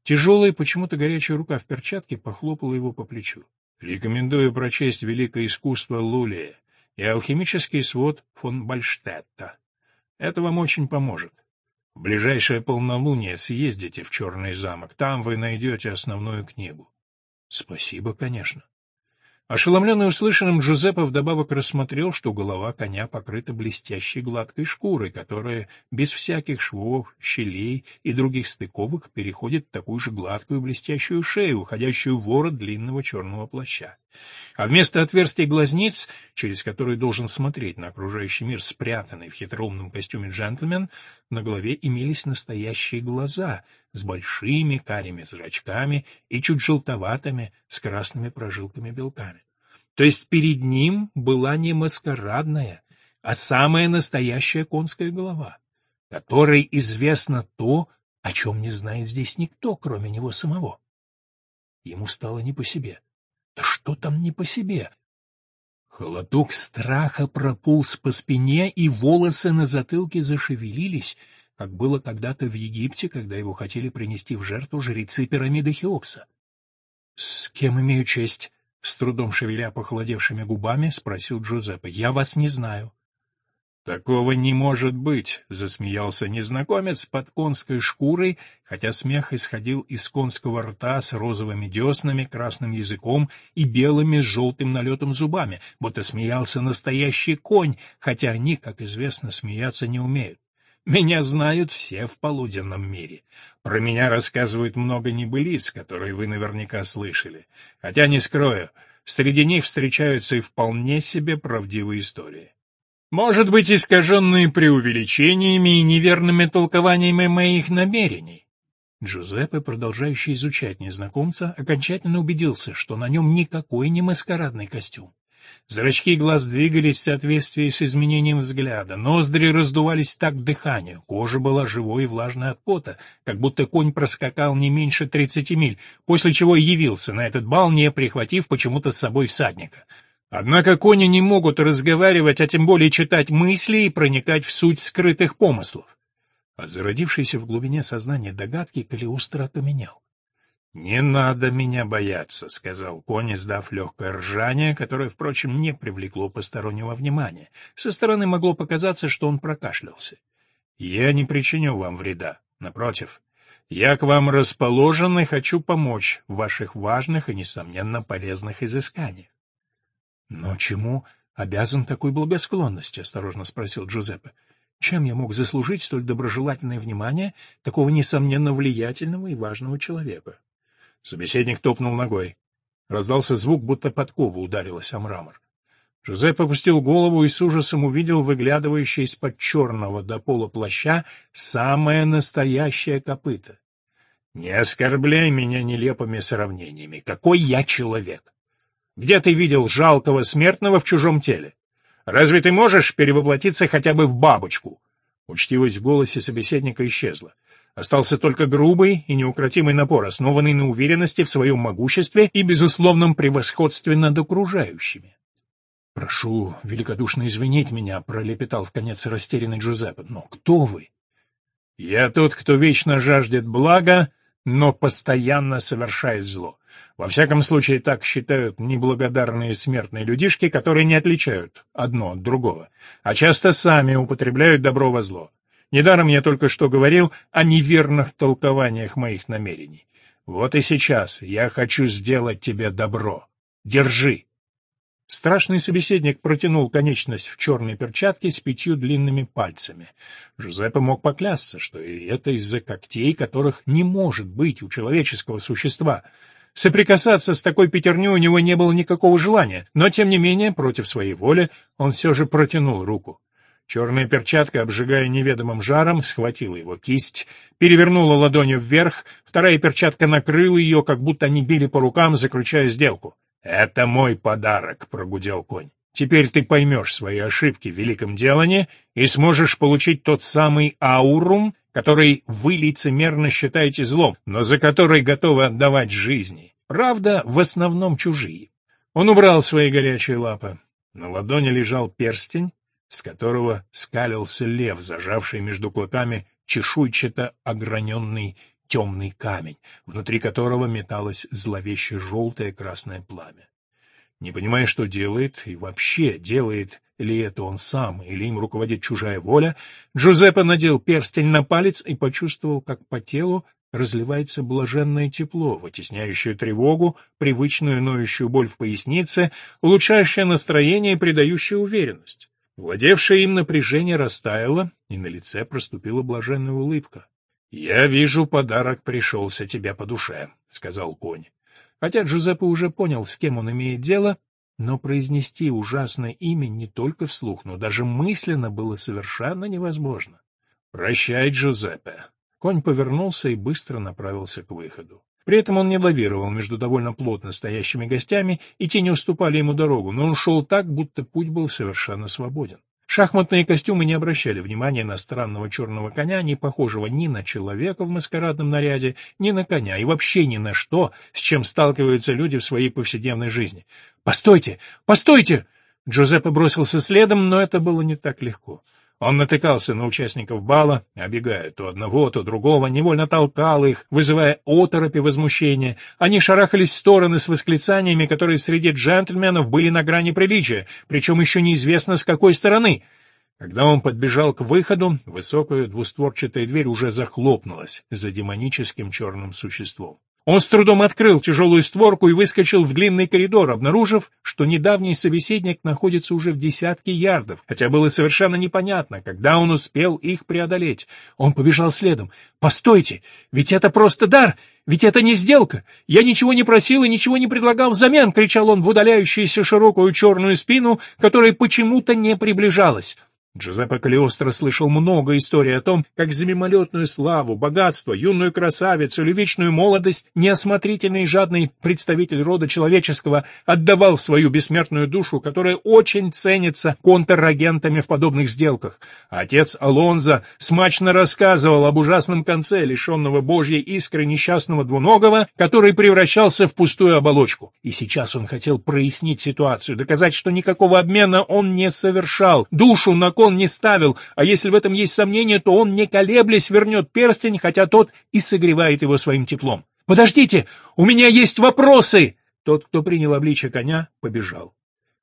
Тяжелая, почему-то горячая рука в перчатке похлопала его по плечу. Рекомендую прочесть «Великое искусство Лулия» и алхимический свод фон Бальштетта. Это вам очень поможет. В ближайшее полнолуние съездите в Черный замок, там вы найдете основную книгу. Спасибо, конечно. Ошеломленный услышанным, Джузеппе вдобавок рассмотрел, что голова коня покрыта блестящей гладкой шкурой, которая без всяких швов, щелей и других стыковок переходит в такую же гладкую блестящую шею, уходящую в ворот длинного черного плаща. А вместо отверстий глазниц, через которые должен смотреть на окружающий мир спрятанный в хитроумном костюме джентльмен, на голове имелись настоящие глаза с большими карими зрачками и чуть желтоватыми с красными прожилками белками. То есть перед ним была не маскарадная, а самая настоящая конская голова, которой известно то, о чем не знает здесь никто, кроме него самого. Ему стало не по себе. Да что там не по себе? Холодок страха прополз по спине, и волосы на затылке зашевелились, как было когда-то в Египте, когда его хотели принести в жертву жрецы пирамиды Хеопса. — С кем имею честь? — с трудом шевеля похолодевшими губами, спросил Джузеппе. — Я вас не знаю. «Такого не может быть», — засмеялся незнакомец под конской шкурой, хотя смех исходил из конского рта с розовыми деснами, красным языком и белыми с желтым налетом зубами, будто смеялся настоящий конь, хотя они, как известно, смеяться не умеют. Меня знают все в полуденном мире. Про меня рассказывают много небылиц, которые вы наверняка слышали. Хотя, не скрою, среди них встречаются и вполне себе правдивые истории. Может быть, искаженные преувеличениями и неверными толкованиями моих намерений. Джузеппе, продолжающий изучать незнакомца, окончательно убедился, что на нем никакой не маскарадный костюм. Зрачки глаз двигались в соответствии с изменением взгляда, ноздри раздувались так дыханию, кожа была живой и влажной от пота, как будто конь проскакал не меньше тридцати миль, после чего явился на этот бал, не прихватив почему-то с собой всадника. Однако кони не могут разговаривать, а тем более читать мысли и проникать в суть скрытых помыслов. От зародившейся в глубине сознания догадки Калиостро окаменел. «Не надо меня бояться», — сказал конь, издав легкое ржание, которое, впрочем, не привлекло постороннего внимания. Со стороны могло показаться, что он прокашлялся. «Я не причиню вам вреда. Напротив, я к вам расположен и хочу помочь в ваших важных и, несомненно, полезных изысканиях». «Но чему обязан такой благосклонности?» — осторожно спросил Джузеппе. «Чем я мог заслужить столь доброжелательное внимание такого, несомненно, влиятельного и важного человека?» Собеседник топнул ногой. Раздался звук, будто подкова ударилась о мрамор. Жозеп опустил голову и с ужасом увидел выглядывающее из-под черного до пола плаща самое настоящее копыто. «Не оскорбляй меня нелепыми сравнениями. Какой я человек! Где ты видел жалкого смертного в чужом теле? Разве ты можешь перевоплотиться хотя бы в бабочку?» Учтивость в голосе собеседника исчезла. Остался только грубый и неукротимый напор, основанный на уверенности в своем могуществе и безусловном превосходстве над окружающими. «Прошу великодушно извинить меня», — пролепетал в конец растерянный Джузеппе. «Но кто вы?» «Я тот, кто вечно жаждет блага, но постоянно совершает зло. Во всяком случае, так считают неблагодарные смертные людишки, которые не отличают одно от другого, а часто сами употребляют добро во зло. Недаром я только что говорил о неверных толкованиях моих намерений. Вот и сейчас я хочу сделать тебе добро. Держи. Страшный собеседник протянул конечность в черной перчатке с пятью длинными пальцами. Жузеппе мог поклясться, что и это из-за когтей, которых не может быть у человеческого существа. Соприкасаться с такой пятерней у него не было никакого желания, но, тем не менее, против своей воли, он все же протянул руку. Черная перчатка, обжигая неведомым жаром, схватила его кисть, перевернула ладонью вверх, вторая перчатка накрыла ее, как будто они били по рукам, заключая сделку. «Это мой подарок», — прогудел конь. «Теперь ты поймешь свои ошибки в великом делании и сможешь получить тот самый аурум, который вы лицемерно считаете злом, но за который готовы отдавать жизни. Правда, в основном чужие». Он убрал свои горячие лапы. На ладони лежал перстень, с которого скалился лев, зажавший между клыками чешуйчато ограненный темный камень, внутри которого металось зловеще желтое красное пламя. Не понимая, что делает, и вообще делает ли это он сам, или им руководит чужая воля, Джузеппе надел перстень на палец и почувствовал, как по телу разливается блаженное тепло, вытесняющее тревогу, привычную ноющую боль в пояснице, улучшающее настроение и придающее уверенность. Владевшее им напряжение растаяло, и на лице проступила блаженная улыбка. — Я вижу, подарок пришелся тебе по душе, — сказал конь. Хотя Джузеппе уже понял, с кем он имеет дело, но произнести ужасное имя не только вслух, но даже мысленно было совершенно невозможно. — Прощай, Джузеппе. Конь повернулся и быстро направился к выходу. При этом он не лавировал между довольно плотно стоящими гостями, и те не уступали ему дорогу, но он шел так, будто путь был совершенно свободен. Шахматные костюмы не обращали внимания на странного черного коня, не похожего ни на человека в маскарадном наряде, ни на коня, и вообще ни на что, с чем сталкиваются люди в своей повседневной жизни. «Постойте! Постойте!» Джузеппе бросился следом, но это было не так легко. Он натыкался на участников бала, обегая то одного, то другого, невольно толкал их, вызывая оторопь и возмущение. Они шарахались в стороны с восклицаниями, которые среди джентльменов были на грани приличия, причем еще неизвестно с какой стороны. Когда он подбежал к выходу, высокая двустворчатая дверь уже захлопнулась за демоническим черным существом. Он с трудом открыл тяжелую створку и выскочил в длинный коридор, обнаружив, что недавний собеседник находится уже в десятке ярдов, хотя было совершенно непонятно, когда он успел их преодолеть. Он побежал следом. «Постойте! Ведь это просто дар! Ведь это не сделка! Я ничего не просил и ничего не предлагал взамен!» — кричал он в удаляющуюся широкую черную спину, которая почему-то не приближалась. Джузеппе Калиостро слышал много историй о том, как за мимолетную славу, богатство, юную красавицу или вечную молодость неосмотрительный и жадный представитель рода человеческого отдавал свою бессмертную душу, которая очень ценится контрагентами в подобных сделках. отец Алонзо смачно рассказывал об ужасном конце лишенного божьей искры несчастного двуногого, который превращался в пустую оболочку. И сейчас он хотел прояснить ситуацию, доказать, что никакого обмена он не совершал, душу на он не ставил, а если в этом есть сомнение, то он, не колеблясь, вернет перстень, хотя тот и согревает его своим теплом. «Подождите! У меня есть вопросы!» Тот, кто принял обличие коня, побежал.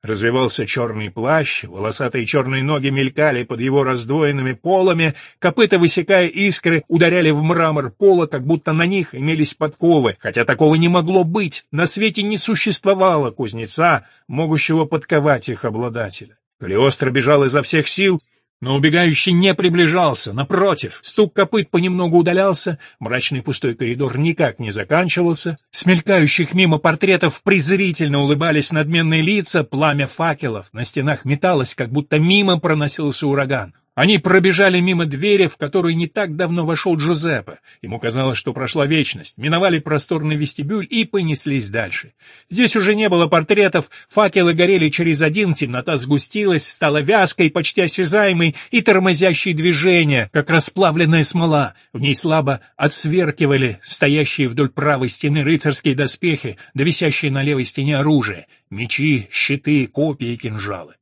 Развивался черный плащ, волосатые черные ноги мелькали под его раздвоенными полами, копыта, высекая искры, ударяли в мрамор пола, как будто на них имелись подковы, хотя такого не могло быть, на свете не существовало кузнеца, могущего подковать их обладателя. Калиостро бежал изо всех сил, но убегающий не приближался, напротив, стук копыт понемногу удалялся, мрачный пустой коридор никак не заканчивался, с мелькающих мимо портретов презрительно улыбались надменные лица, пламя факелов. На стенах металось, как будто мимо проносился ураган. Они пробежали мимо двери, в которую не так давно вошел Джузеппе. Ему казалось, что прошла вечность. Миновали просторный вестибюль и понеслись дальше. Здесь уже не было портретов, факелы горели через один, темнота сгустилась, стала вязкой, почти осязаемой и тормозящей движения, как расплавленная смола. В ней слабо отсверкивали стоящие вдоль правой стены рыцарские доспехи, да висящие на левой стене оружие, мечи, щиты, копья и кинжалы.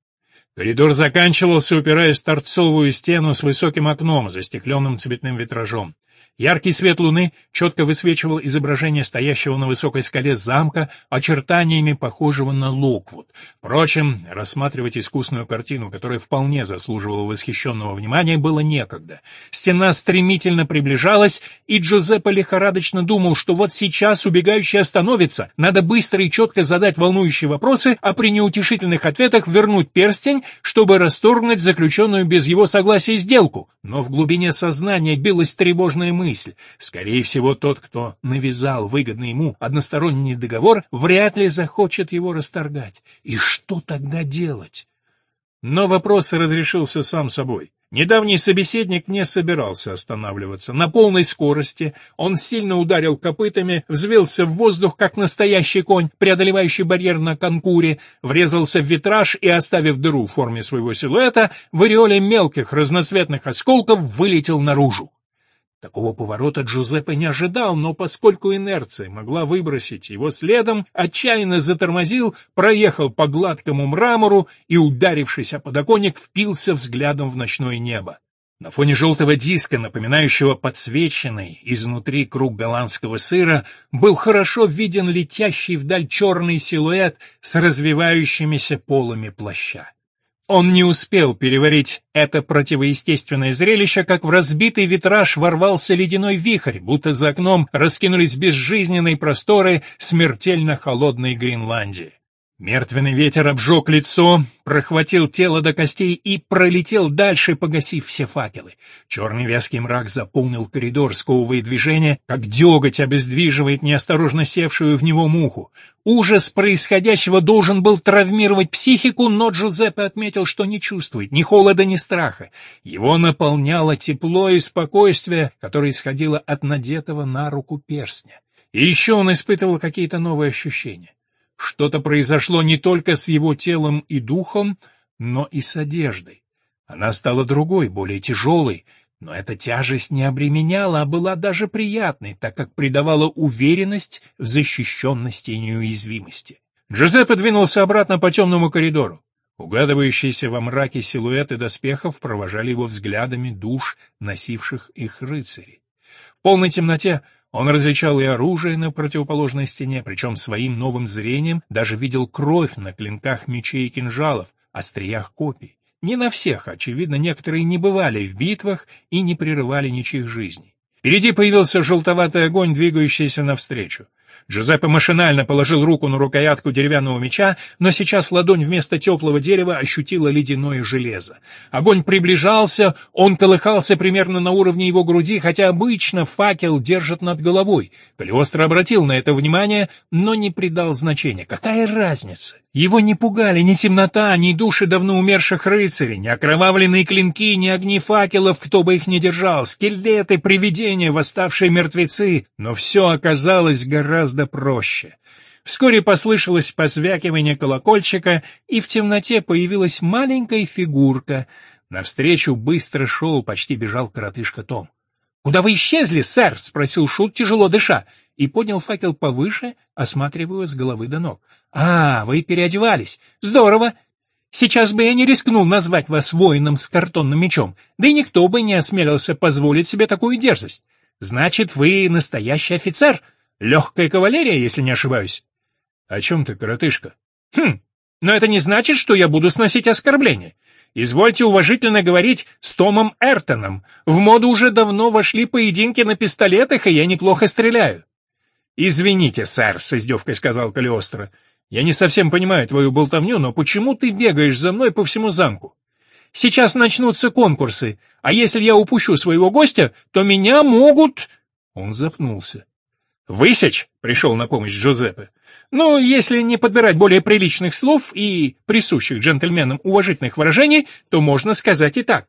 Коридор заканчивался, упираясь в торцовую стену с высоким окном, застекленным цветным витражом. Яркий свет луны четко высвечивал изображение стоящего на высокой скале замка, очертаниями похожего на Локвуд. Впрочем, рассматривать искусную картину, которая вполне заслуживала восхищенного внимания, было некогда. Стена стремительно приближалась, и Джузеппе лихорадочно думал, что вот сейчас убегающий остановится, надо быстро и четко задать волнующие вопросы, а при неутешительных ответах вернуть перстень, чтобы расторгнуть заключенную без его согласия сделку. Но в глубине сознания билась тревожная мысль мысль. Скорее всего, тот, кто навязал выгодный ему односторонний договор, вряд ли захочет его расторгать. И что тогда делать? Но вопрос разрешился сам собой. Недавний собеседник не собирался останавливаться. На полной скорости он сильно ударил копытами, взвился в воздух, как настоящий конь, преодолевающий барьер на конкуре, врезался в витраж и, оставив дыру в форме своего силуэта, в ореоле мелких разноцветных осколков вылетел наружу. Такого поворота Джузеппе не ожидал, но поскольку инерция могла выбросить его следом, отчаянно затормозил, проехал по гладкому мрамору и, ударившись о подоконник, впился взглядом в ночное небо. На фоне желтого диска, напоминающего подсвеченный изнутри круг голландского сыра, был хорошо виден летящий вдаль черный силуэт с развивающимися полами плаща. Он не успел переварить это противоестественное зрелище, как в разбитый витраж ворвался ледяной вихрь, будто за окном раскинулись безжизненные просторы смертельно холодной Гренландии. Мертвенный ветер обжег лицо, прохватил тело до костей и пролетел дальше, погасив все факелы. Черный вязкий мрак заполнил коридор, сковывая движение, как деготь обездвиживает неосторожно севшую в него муху. Ужас происходящего должен был травмировать психику, но Джузеппе отметил, что не чувствует ни холода, ни страха. Его наполняло тепло и спокойствие, которое исходило от надетого на руку перстня. И еще он испытывал какие-то новые ощущения. Что-то произошло не только с его телом и духом, но и с одеждой. Она стала другой, более тяжелой, но эта тяжесть не обременяла, а была даже приятной, так как придавала уверенность в защищенности и неуязвимости. Джузеппе двинулся обратно по темному коридору. Угадывающиеся во мраке силуэты доспехов провожали его взглядами душ, носивших их рыцарей. В полной темноте он различал и оружие на противоположной стене, причем своим новым зрением даже видел кровь на клинках мечей и кинжалов, остриях копий. Не на всех, очевидно, некоторые не бывали в битвах и не прерывали ничьих жизней. Впереди появился желтоватый огонь, двигающийся навстречу. Джузеппе машинально положил руку на рукоятку деревянного меча, но сейчас ладонь вместо теплого дерева ощутила ледяное железо. Огонь приближался, он колыхался примерно на уровне его груди, хотя обычно факел держат над головой. Калиостро обратил на это внимание, но не придал значения. Какая разница? Его не пугали ни темнота, ни души давно умерших рыцарей, ни окровавленные клинки, ни огни факелов, кто бы их ни держал, скелеты, привидения, восставшие мертвецы. Но все оказалось гораздо проще. Вскоре послышалось позвякивание колокольчика, и в темноте появилась маленькая фигурка. Навстречу быстро шел, почти бежал коротышка Том. — Куда вы исчезли, сэр? — спросил Шут, тяжело дыша, и поднял факел повыше, осматривая с головы до ног. «А, вы переодевались. Здорово. Сейчас бы я не рискнул назвать вас воином с картонным мечом, да и никто бы не осмелился позволить себе такую дерзость. Значит, вы настоящий офицер? Легкая кавалерия, если не ошибаюсь». «О чем ты, коротышка?» «Хм, но это не значит, что я буду сносить оскорбления. Извольте уважительно говорить с Томом Эртоном. В моду уже давно вошли поединки на пистолетах, и я неплохо стреляю». «Извините, сэр», — с издевкой сказал Калиостро. Я не совсем понимаю твою болтовню, но почему ты бегаешь за мной по всему замку? Сейчас начнутся конкурсы, а если я упущу своего гостя, то меня могут...» Он запнулся. «Высечь?» — пришел на помощь Джузеппе. «Ну, если не подбирать более приличных слов и присущих джентльменам уважительных выражений, то можно сказать и так.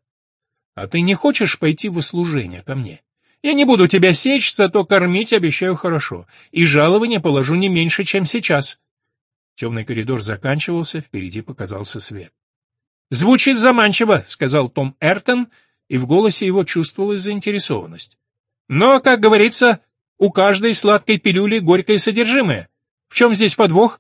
А ты не хочешь пойти в услужение ко мне? Я не буду тебя сечь, зато кормить обещаю хорошо, и жалование положу не меньше, чем сейчас». Темный коридор заканчивался, впереди показался свет. «Звучит заманчиво», — сказал Том Эртон, и в голосе его чувствовалась заинтересованность. «Но, как говорится, у каждой сладкой пилюли горькое содержимое. В чем здесь подвох?»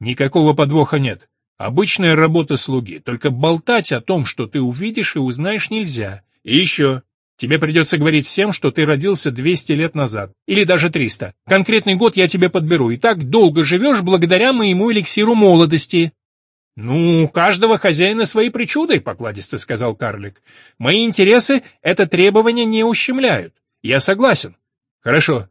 «Никакого подвоха нет. Обычная работа слуги, только болтать о том, что ты увидишь и узнаешь, нельзя. И еще, Тебе придется говорить всем, что ты родился 200 лет назад, или даже 300. Конкретный год я тебе подберу, и так долго живешь благодаря моему эликсиру молодости». «Ну, у каждого хозяина свои причуды», — покладисто сказал карлик. «Мои интересы это требование не ущемляют. Я согласен». «Хорошо.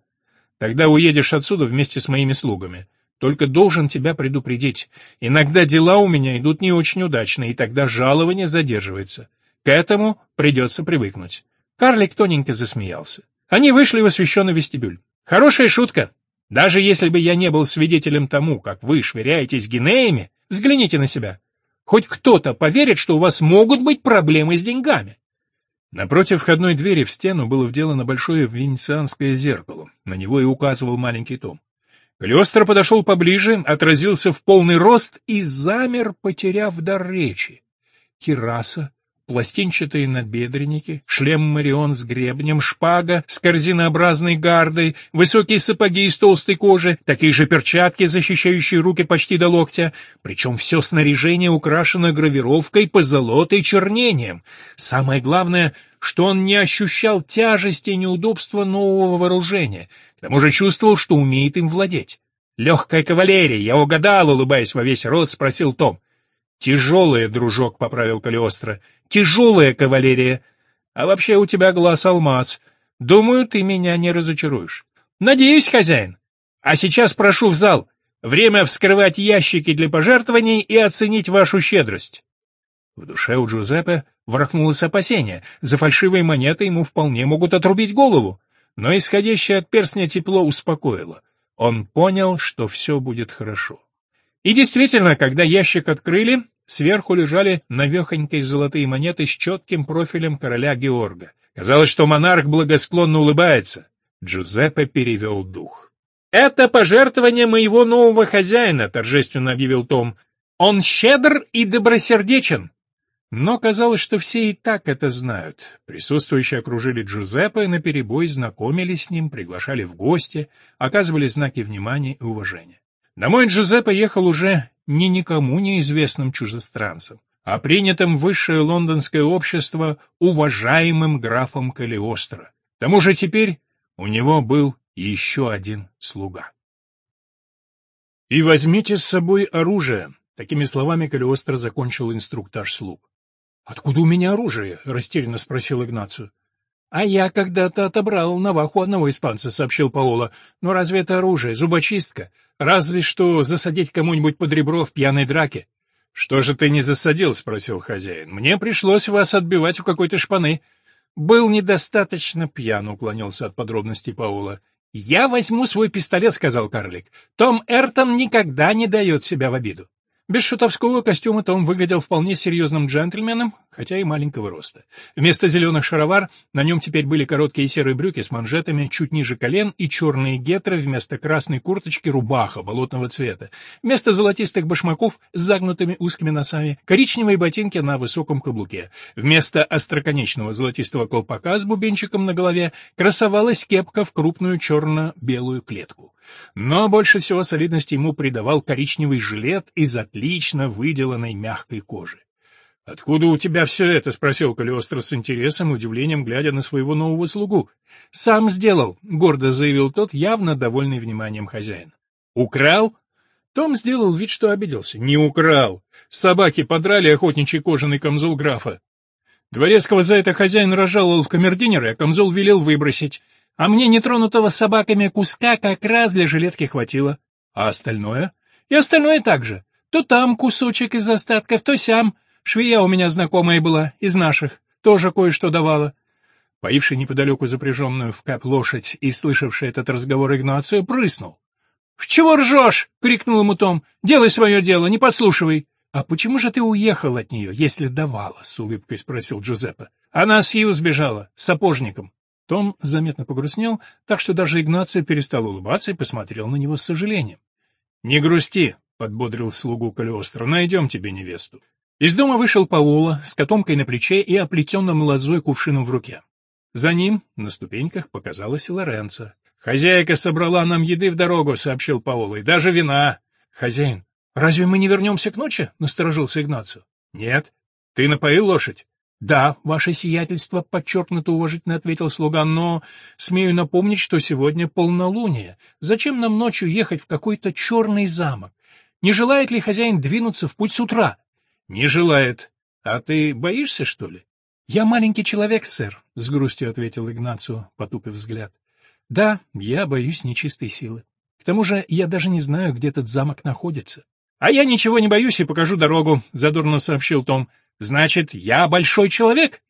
Тогда уедешь отсюда вместе с моими слугами. Только должен тебя предупредить. Иногда дела у меня идут не очень удачно, и тогда жалование задерживается. К этому придется привыкнуть. Карлик тоненько засмеялся. Они вышли в освещенный вестибюль. «Хорошая шутка. Даже если бы я не был свидетелем тому, как вы швыряетесь гинеями, взгляните на себя. Хоть кто-то поверит, что у вас могут быть проблемы с деньгами». Напротив входной двери в стену было вделано большое венецианское зеркало. На него и указывал маленький том. Калиостро подошел поближе, отразился в полный рост и замер, потеряв дар речи. Кираса, пластинчатые набедренники, шлем Марион с гребнем, шпага с корзинообразной гардой, высокие сапоги из толстой кожи, такие же перчатки, защищающие руки почти до локтя, причем все снаряжение украшено гравировкой, позолотой, чернением. Самое главное, что он не ощущал тяжести и неудобства нового вооружения, к тому же чувствовал, что умеет им владеть. «Легкая кавалерия, я угадал», — улыбаясь во весь рот, спросил Том. «Тяжелая, дружок», — поправил Калиостро. «Тяжелая кавалерия. А вообще у тебя глаз алмаз. Думаю, ты меня не разочаруешь». «Надеюсь, хозяин. А сейчас прошу в зал. Время вскрывать ящики для пожертвований и оценить вашу щедрость». В душе у Джузеппе ворохнулось опасение. За фальшивые монеты ему вполне могут отрубить голову. Но исходящее от перстня тепло успокоило. Он понял, что все будет хорошо. И действительно, когда ящик открыли, сверху лежали навехонькие золотые монеты с четким профилем короля Георга. Казалось, что монарх благосклонно улыбается. Джузеппе перевел дух. «Это пожертвование моего нового хозяина», — торжественно объявил Том. «Он щедр и добросердечен». Но казалось, что все и так это знают. Присутствующие окружили Джузеппе, наперебой знакомились с ним, приглашали в гости, оказывали знаки внимания и уважения. Домой Джузеппе ехал уже не никому неизвестным чужестранцем, а принятым высшее лондонское общество уважаемым графом Калиостро. К тому же теперь у него был еще один слуга. «И возьмите с собой оружие», — такими словами Калиостро закончил инструктаж слуг. «Откуда у меня оружие?» — растерянно спросил Игнацию. «А я когда-то отобрал наваху одного испанца», — сообщил Паоло. «Но разве это оружие? Зубочистка? Разве что засадить кому-нибудь под ребро в пьяной драке». «Что же ты не засадил?» — спросил хозяин. «Мне пришлось вас отбивать у какой-то шпаны». «Был недостаточно пьян», — уклонился от подробностей Паула. «Я возьму свой пистолет», — сказал карлик. «Том Эртон никогда не дает себя в обиду». Без шутовского костюма Том выглядел вполне серьезным джентльменом, хотя и маленького роста. Вместо зеленых шаровар на нем теперь были короткие серые брюки с манжетами чуть ниже колен и черные гетры вместо красной курточки рубаха болотного цвета. Вместо золотистых башмаков с загнутыми узкими носами коричневые ботинки на высоком каблуке. Вместо остроконечного золотистого колпака с бубенчиком на голове красовалась кепка в крупную черно-белую клетку. Но больше всего солидности ему придавал коричневый жилет из отлично выделанной мягкой кожи. «Откуда у тебя все это?» — спросил Калиостро с интересом и удивлением, глядя на своего нового слугу. «Сам сделал», — гордо заявил тот, явно довольный вниманием хозяина. «Украл?» Том сделал вид, что обиделся. «Не украл. Собаки подрали охотничий кожаный камзол графа. Дворецкого за это хозяин разжаловал в камердинера, а камзол велел выбросить. А мне нетронутого собаками куска как раз для жилетки хватило. А остальное? И остальное также. То там кусочек из остатков, то сям. Швея у меня знакомая была, из наших, тоже кое-что давала. Поивший неподалеку запряженную в кап лошадь и слышавший этот разговор Игнацию прыснул. — Чего ржешь? — крикнул ему Том. — Делай свое дело, не подслушивай. — А почему же ты уехал от нее, если давала? — с улыбкой спросил Джузеппе. — Она с Ю сбежала, с сапожником. Том заметно погрустнел, так что даже Игнаций перестал улыбаться и посмотрел на него с сожалением. — Не грусти, — подбодрил слугу Калиостро, — найдем тебе невесту. Из дома вышел Паула с котомкой на плече и оплетенным лозой кувшином в руке. За ним на ступеньках показалась Лоренцо. «Хозяйка собрала нам еды в дорогу», — сообщил Паула, — «и даже вина». «Хозяин, разве мы не вернемся к ночи?» — насторожился Игнацио. «Нет. Ты напоил лошадь?» «Да, ваше сиятельство», — подчеркнуто уважительно ответил слуга, «но смею напомнить, что сегодня полнолуние. Зачем нам ночью ехать в какой-то черный замок? Не желает ли хозяин двинуться в путь с утра?» «Не желает. А ты боишься, что ли?» «Я маленький человек, сэр», — с грустью ответил Игнацио, потупив взгляд. «Да, я боюсь нечистой силы. К тому же я даже не знаю, где этот замок находится». «А я ничего не боюсь и покажу дорогу», — задорно сообщил Том. Значит, я большой человек?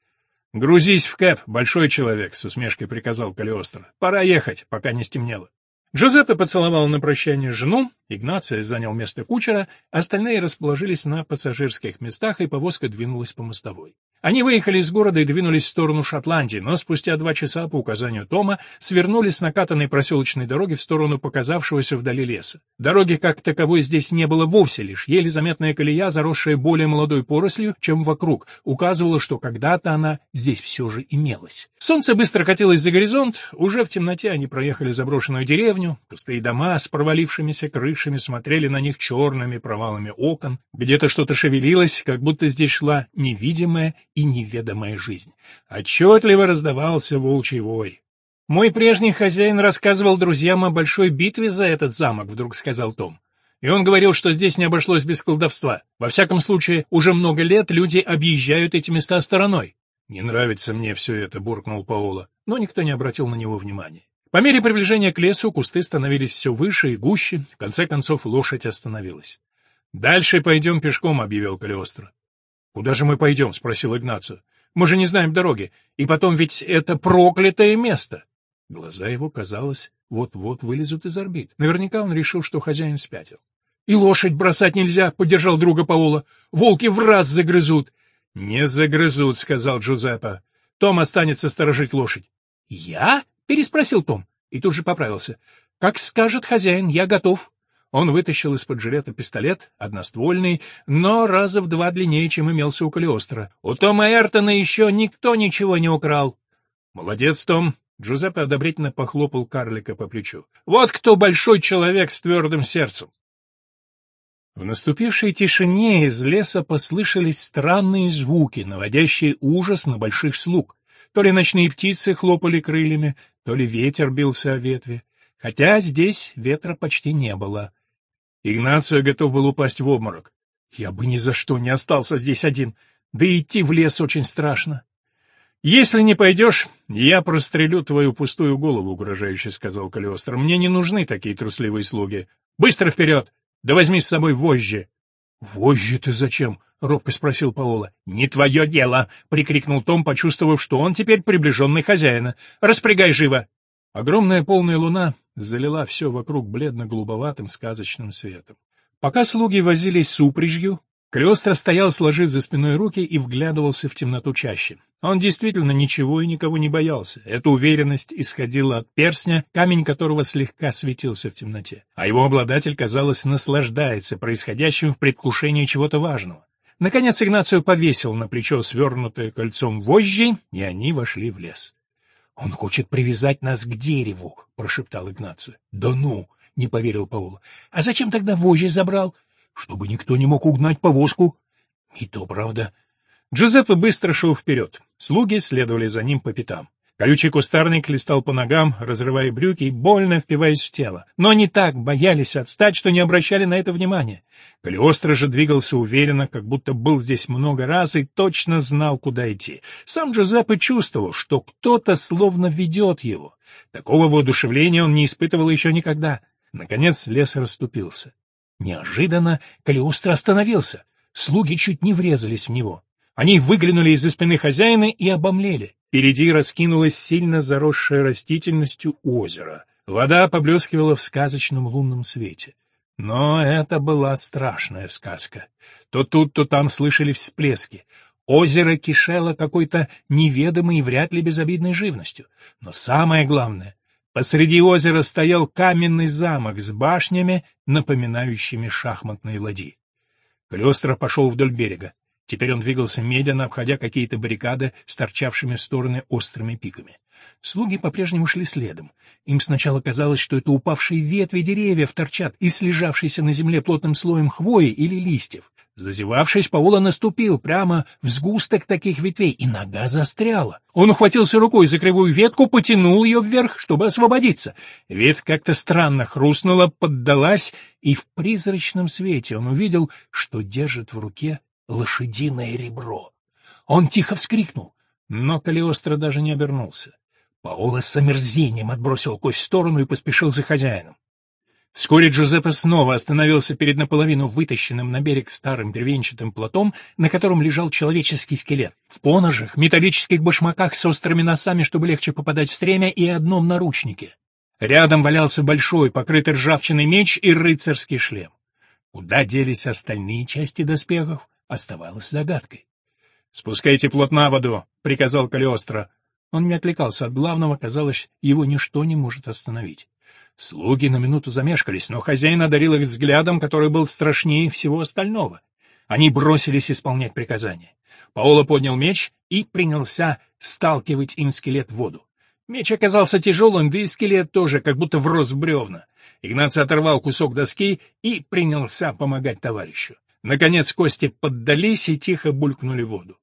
Грузись в кэп, большой человек, с усмешкой приказал Калиостро. Пора ехать, пока не стемнело. Джузеппе поцеловал на прощание жену, Игнация занял место кучера, остальные расположились на пассажирских местах, и повозка двинулась по мостовой. Они выехали из города и двинулись в сторону Шотландии, но спустя два часа по указанию Тома свернули с накатанной проселочной дороги в сторону показавшегося вдали леса. Дороги как таковой здесь не было вовсе, лишь еле заметная колея, заросшая более молодой порослью, чем вокруг, указывала, что когда-то она здесь все же имелась. Солнце быстро катилось за горизонт, уже в темноте они проехали заброшенную деревню, пустые дома с провалившимися крышами смотрели на них черными провалами окон, где-то что-то шевелилось, как будто здесь шла невидимая и неведомая жизнь. Отчетливо раздавался волчий вой. «Мой прежний хозяин рассказывал друзьям о большой битве за этот замок», — вдруг сказал Том. И он говорил, что здесь не обошлось без колдовства. Во всяком случае, уже много лет люди объезжают эти места стороной. «Не нравится мне все это», — буркнул Паоло, но никто не обратил на него внимания. По мере приближения к лесу кусты становились все выше и гуще, в конце концов лошадь остановилась. «Дальше пойдем пешком», — объявил Калиостро. «Куда же мы пойдем?» — спросил Игнацио. «Мы же не знаем дороги. И потом ведь это проклятое место!» Глаза его, казалось, вот-вот вылезут из орбит. Наверняка он решил, что хозяин спятил. «И лошадь бросать нельзя!» — поддержал друга Паула. «Волки в раз загрызут!» «Не загрызут», — сказал Джузеппе. «Том останется сторожить лошадь». «Я?» — переспросил Том и тут же поправился. «Как скажет хозяин, я готов». Он вытащил из-под жилета пистолет, одноствольный, но раза в два длиннее, чем имелся у Калиостро. У Тома Эртона еще никто ничего не украл. «Молодец, Том!» Джузеппе одобрительно похлопал карлика по плечу. «Вот кто большой человек с твердым сердцем!» В наступившей тишине из леса послышались странные звуки, наводящие ужас на больших слуг. То ли ночные птицы хлопали крыльями, то ли ветер бился о ветви. Хотя здесь ветра почти не было. Игнацио готов был упасть в обморок. Я бы ни за что не остался здесь один, да и идти в лес очень страшно. «Если не пойдешь, я прострелю твою пустую голову», — угрожающе сказал Калиостро. «Мне не нужны такие трусливые слуги. Быстро вперед! Да возьми с собой вожжи!» «Вожжи ты зачем?» — робко спросил Паола. «Не твое дело!» — прикрикнул Том, почувствовав, что он теперь приближенный хозяина. «Распрягай живо!» Огромная полная луна залила все вокруг бледно-голубоватым сказочным светом. Пока слуги возились с упряжью, Калиостро стоял, сложив за спиной руки, и вглядывался в темноту чаще. Он действительно ничего и никого не боялся. Эта уверенность исходила от перстня, камень которого слегка светился в темноте. А его обладатель, казалось, наслаждается происходящим в предвкушении чего-то важного. Наконец Игнацию повесил на плечо свернутое кольцом вожжи, и они вошли в лес. — Он хочет привязать нас к дереву, — прошептал Игнацию. — Да ну! — не поверил Паула. — А зачем тогда вожжи забрал? чтобы никто не мог угнать повозку. И то правда. Джузеппе быстро шел вперед. Слуги следовали за ним по пятам. Колючий кустарник листал по ногам, разрывая брюки и больно впиваясь в тело. Но они так боялись отстать, что не обращали на это внимания. Калиостро же двигался уверенно, как будто был здесь много раз и точно знал, куда идти. Сам Джузеппе чувствовал, что кто-то словно ведет его. Такого воодушевления он не испытывал еще никогда. Наконец лес расступился. Неожиданно Калиостро остановился. Слуги чуть не врезались в него. Они выглянули из-за спины хозяина и обомлели. Впереди раскинулось сильно заросшее растительностью озеро. Вода поблескивала в сказочном лунном свете. Но это была страшная сказка. То тут, то там слышали всплески. Озеро кишело какой-то неведомой и вряд ли безобидной живностью. Но самое главное, Посреди озера стоял каменный замок с башнями, напоминающими шахматные ладьи. Калиостро пошел вдоль берега. Теперь он двигался медленно, обходя какие-то баррикады с торчавшими в стороны острыми пиками. Слуги по-прежнему шли следом. Им сначала казалось, что это упавшие ветви деревьев торчат из слежавшейся на земле плотным слоем хвои или листьев. Зазевавшись, Паула наступил прямо в сгусток таких ветвей, и нога застряла. Он ухватился рукой за кривую ветку, потянул ее вверх, чтобы освободиться. Ветвь как-то странно хрустнула, поддалась, и в призрачном свете он увидел, что держит в руке лошадиное ребро. Он тихо вскрикнул, но Калиостро даже не обернулся. Паоло с омерзением отбросил кость в сторону и поспешил за хозяином. Вскоре Джузеппе снова остановился перед наполовину вытащенным на берег старым деревенчатым плотом, на котором лежал человеческий скелет. В поножах, металлических башмаках с острыми носами, чтобы легче попадать в стремя, и одном наручнике. Рядом валялся большой, покрытый ржавчиной меч и рыцарский шлем. Куда делись остальные части доспехов, оставалось загадкой. «Спускайте плот на воду», — приказал Калиостро. Он не отвлекался от главного, казалось, его ничто не может остановить. Слуги на минуту замешкались, но хозяин одарил их взглядом, который был страшнее всего остального. Они бросились исполнять приказание. Паоло поднял меч и принялся сталкивать им скелет в воду. Меч оказался тяжелым, да и скелет тоже, как будто врос в бревна. Игнаций оторвал кусок доски и принялся помогать товарищу. Наконец кости поддались и тихо булькнули в воду.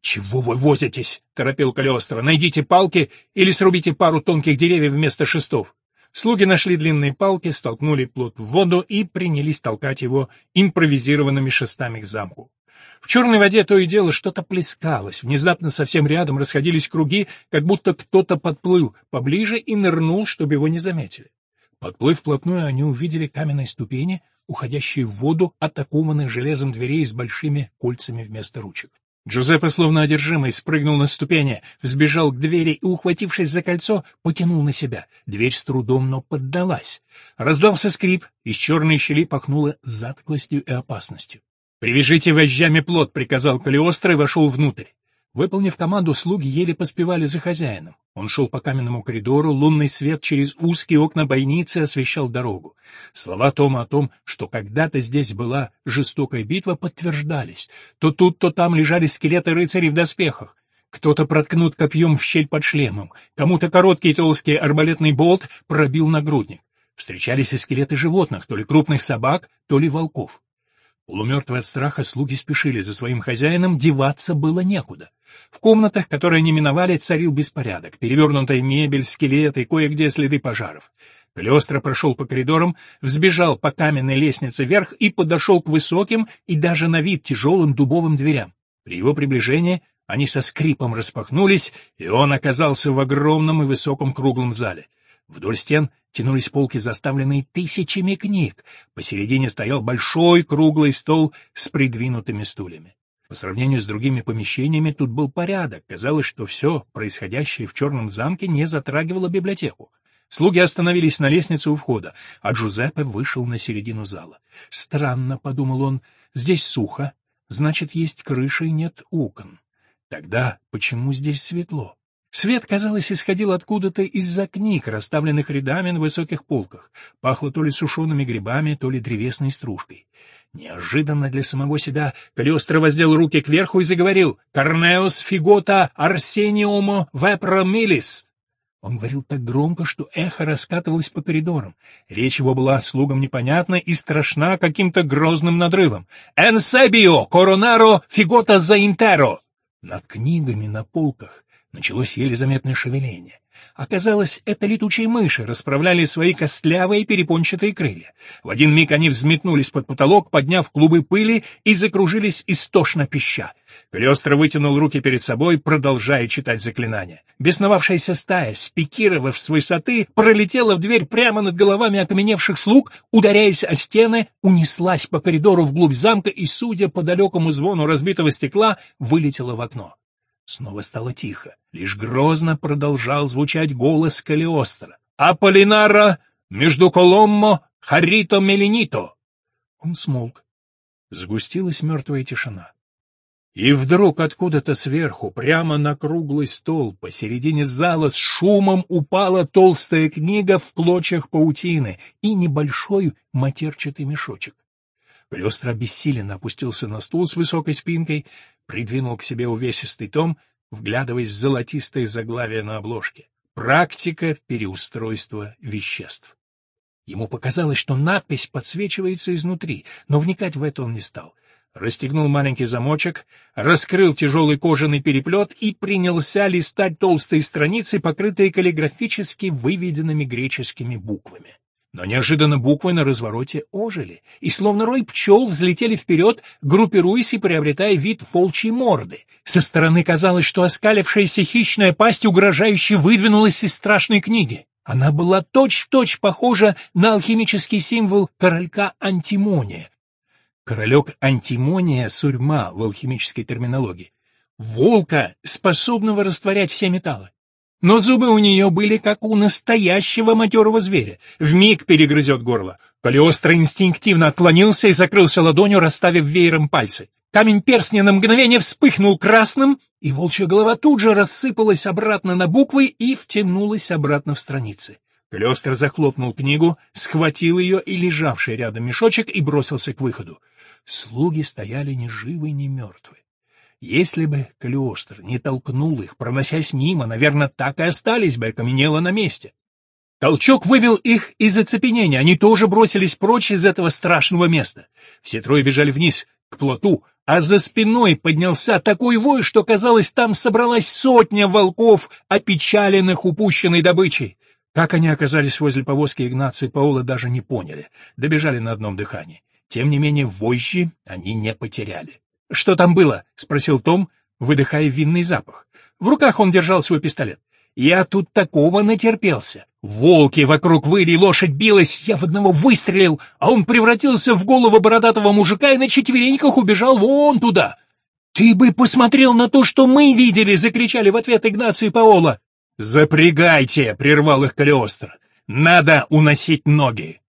«Чего вы возитесь?» — торопил Калиостро. «Найдите палки или срубите пару тонких деревьев вместо шестов». Слуги нашли длинные палки, столкнули плот в воду и принялись толкать его импровизированными шестами к замку. В черной воде то и дело что-то плескалось, внезапно совсем рядом расходились круги, как будто кто-то подплыл поближе и нырнул, чтобы его не заметили. Подплыв вплотную, они увидели каменные ступени, уходящие в воду, атакованных железом дверей с большими кольцами вместо ручек. Джузеппе, словно одержимый, спрыгнул на ступени, взбежал к двери и, ухватившись за кольцо, потянул на себя. Дверь с трудом, но поддалась. Раздался скрип, из черной щели пахнуло затклостью и опасностью. «Привяжите вожжами плод», — приказал Калиостро и вошел внутрь. Выполнив команду, слуги еле поспевали за хозяином. Он шел по каменному коридору, лунный свет через узкие окна бойницы освещал дорогу. Слова Тома о том, что когда-то здесь была жестокая битва, подтверждались. То тут, то там лежали скелеты рыцарей в доспехах. Кто-то проткнут копьем в щель под шлемом, кому-то короткий толстый арбалетный болт пробил нагрудник. Встречались и скелеты животных, то ли крупных собак, то ли волков. Полумертвые от страха слуги спешили за своим хозяином, деваться было некуда. В комнатах, которые они миновали, царил беспорядок. Перевернутая мебель, скелеты, кое-где следы пожаров. Калиостро прошел по коридорам, взбежал по каменной лестнице вверх и подошел к высоким и даже на вид тяжелым дубовым дверям. При его приближении Они со скрипом распахнулись, и он оказался в огромном и высоком круглом зале. Вдоль стен тянулись полки, заставленные тысячами книг. Посередине стоял большой круглый стол с придвинутыми стульями. По сравнению с другими помещениями тут был порядок. Казалось, что все происходящее в черном замке не затрагивало библиотеку. Слуги остановились на лестнице у входа, а Джузеппе вышел на середину зала. «Странно», — подумал он, — «здесь сухо, значит, есть крыша и нет окон. Тогда почему здесь светло?» Свет, казалось, исходил откуда-то из-за книг, расставленных рядами на высоких полках. Пахло то ли сушеными грибами, то ли древесной стружкой. Неожиданно для самого себя Калиостро воздел руки кверху и заговорил «Корнеус фигота арсениумо вепромилис». Он говорил так громко, что эхо раскатывалось по коридорам. Речь его была слугам непонятна и страшна каким-то грозным надрывом. «Энсебио коронаро фигота заинтеро!» Над книгами на полках началось еле заметное шевеление. Оказалось, это летучие мыши расправляли свои костлявые перепончатые крылья. В один миг они взметнулись под потолок, подняв клубы пыли и закружились истошно пища. Калиостро вытянул руки перед собой, продолжая читать заклинания. Бесновавшаяся стая, спикировав с высоты, пролетела в дверь прямо над головами окаменевших слуг, ударяясь о стены, унеслась по коридору вглубь замка и, судя по далекому звону разбитого стекла, вылетела в окно. Снова стало тихо. Лишь грозно продолжал звучать голос Калиостро. «Аполлинара между Коломмо Харито Меленито!» Он смолк. Сгустилась мертвая тишина. И вдруг откуда-то сверху, прямо на круглый стол, посередине зала с шумом упала толстая книга в клочьях паутины и небольшой матерчатый мешочек. Калиостро обессиленно опустился на стул с высокой спинкой, придвинул к себе увесистый том, вглядываясь в золотистое заглавие на обложке. «Практика переустройства веществ». Ему показалось, что надпись подсвечивается изнутри, но вникать в это он не стал. Расстегнул маленький замочек, раскрыл тяжелый кожаный переплет и принялся листать толстые страницы, покрытые каллиграфически выведенными греческими буквами. Но неожиданно буквы на развороте ожили, и словно рой пчел взлетели вперед, группируясь и приобретая вид волчьей морды. Со стороны казалось, что оскалившаяся хищная пасть угрожающе выдвинулась из страшной книги. Она была точь-в-точь точь похожа на алхимический символ королька антимония. Королек антимония — сурьма в алхимической терминологии. Волка, способного растворять все металлы. Но зубы у нее были как у настоящего матерого зверя. Вмиг перегрызет горло. Калиостро инстинктивно отклонился и закрылся ладонью, расставив веером пальцы. Камень перстня на мгновение вспыхнул красным, и волчья голова тут же рассыпалась обратно на буквы и втянулась обратно в страницы. Калиостро захлопнул книгу, схватил ее и лежавший рядом мешочек и бросился к выходу. Слуги стояли ни живы, ни мертвы. Если бы Калиостро не толкнул их, проносясь мимо, наверное, так и остались бы, окаменело на месте. Толчок вывел их из оцепенения, они тоже бросились прочь из этого страшного места. Все трое бежали вниз, к плоту, а за спиной поднялся такой вой, что, казалось, там собралась сотня волков, опечаленных упущенной добычей. Как они оказались возле повозки Игнации Паула, даже не поняли, добежали на одном дыхании. Тем не менее, вожжи они не потеряли. «Что там было?» — спросил Том, выдыхая винный запах. В руках он держал свой пистолет. «Я тут такого натерпелся. Волки вокруг выли, лошадь билась, я в одного выстрелил, а он превратился в голову бородатого мужика и на четвереньках убежал вон туда». «Ты бы посмотрел на то, что мы видели!» — закричали в ответ Игнацию и Паола. «Запрягайте!» — прервал их Калиостро. «Надо уносить ноги!»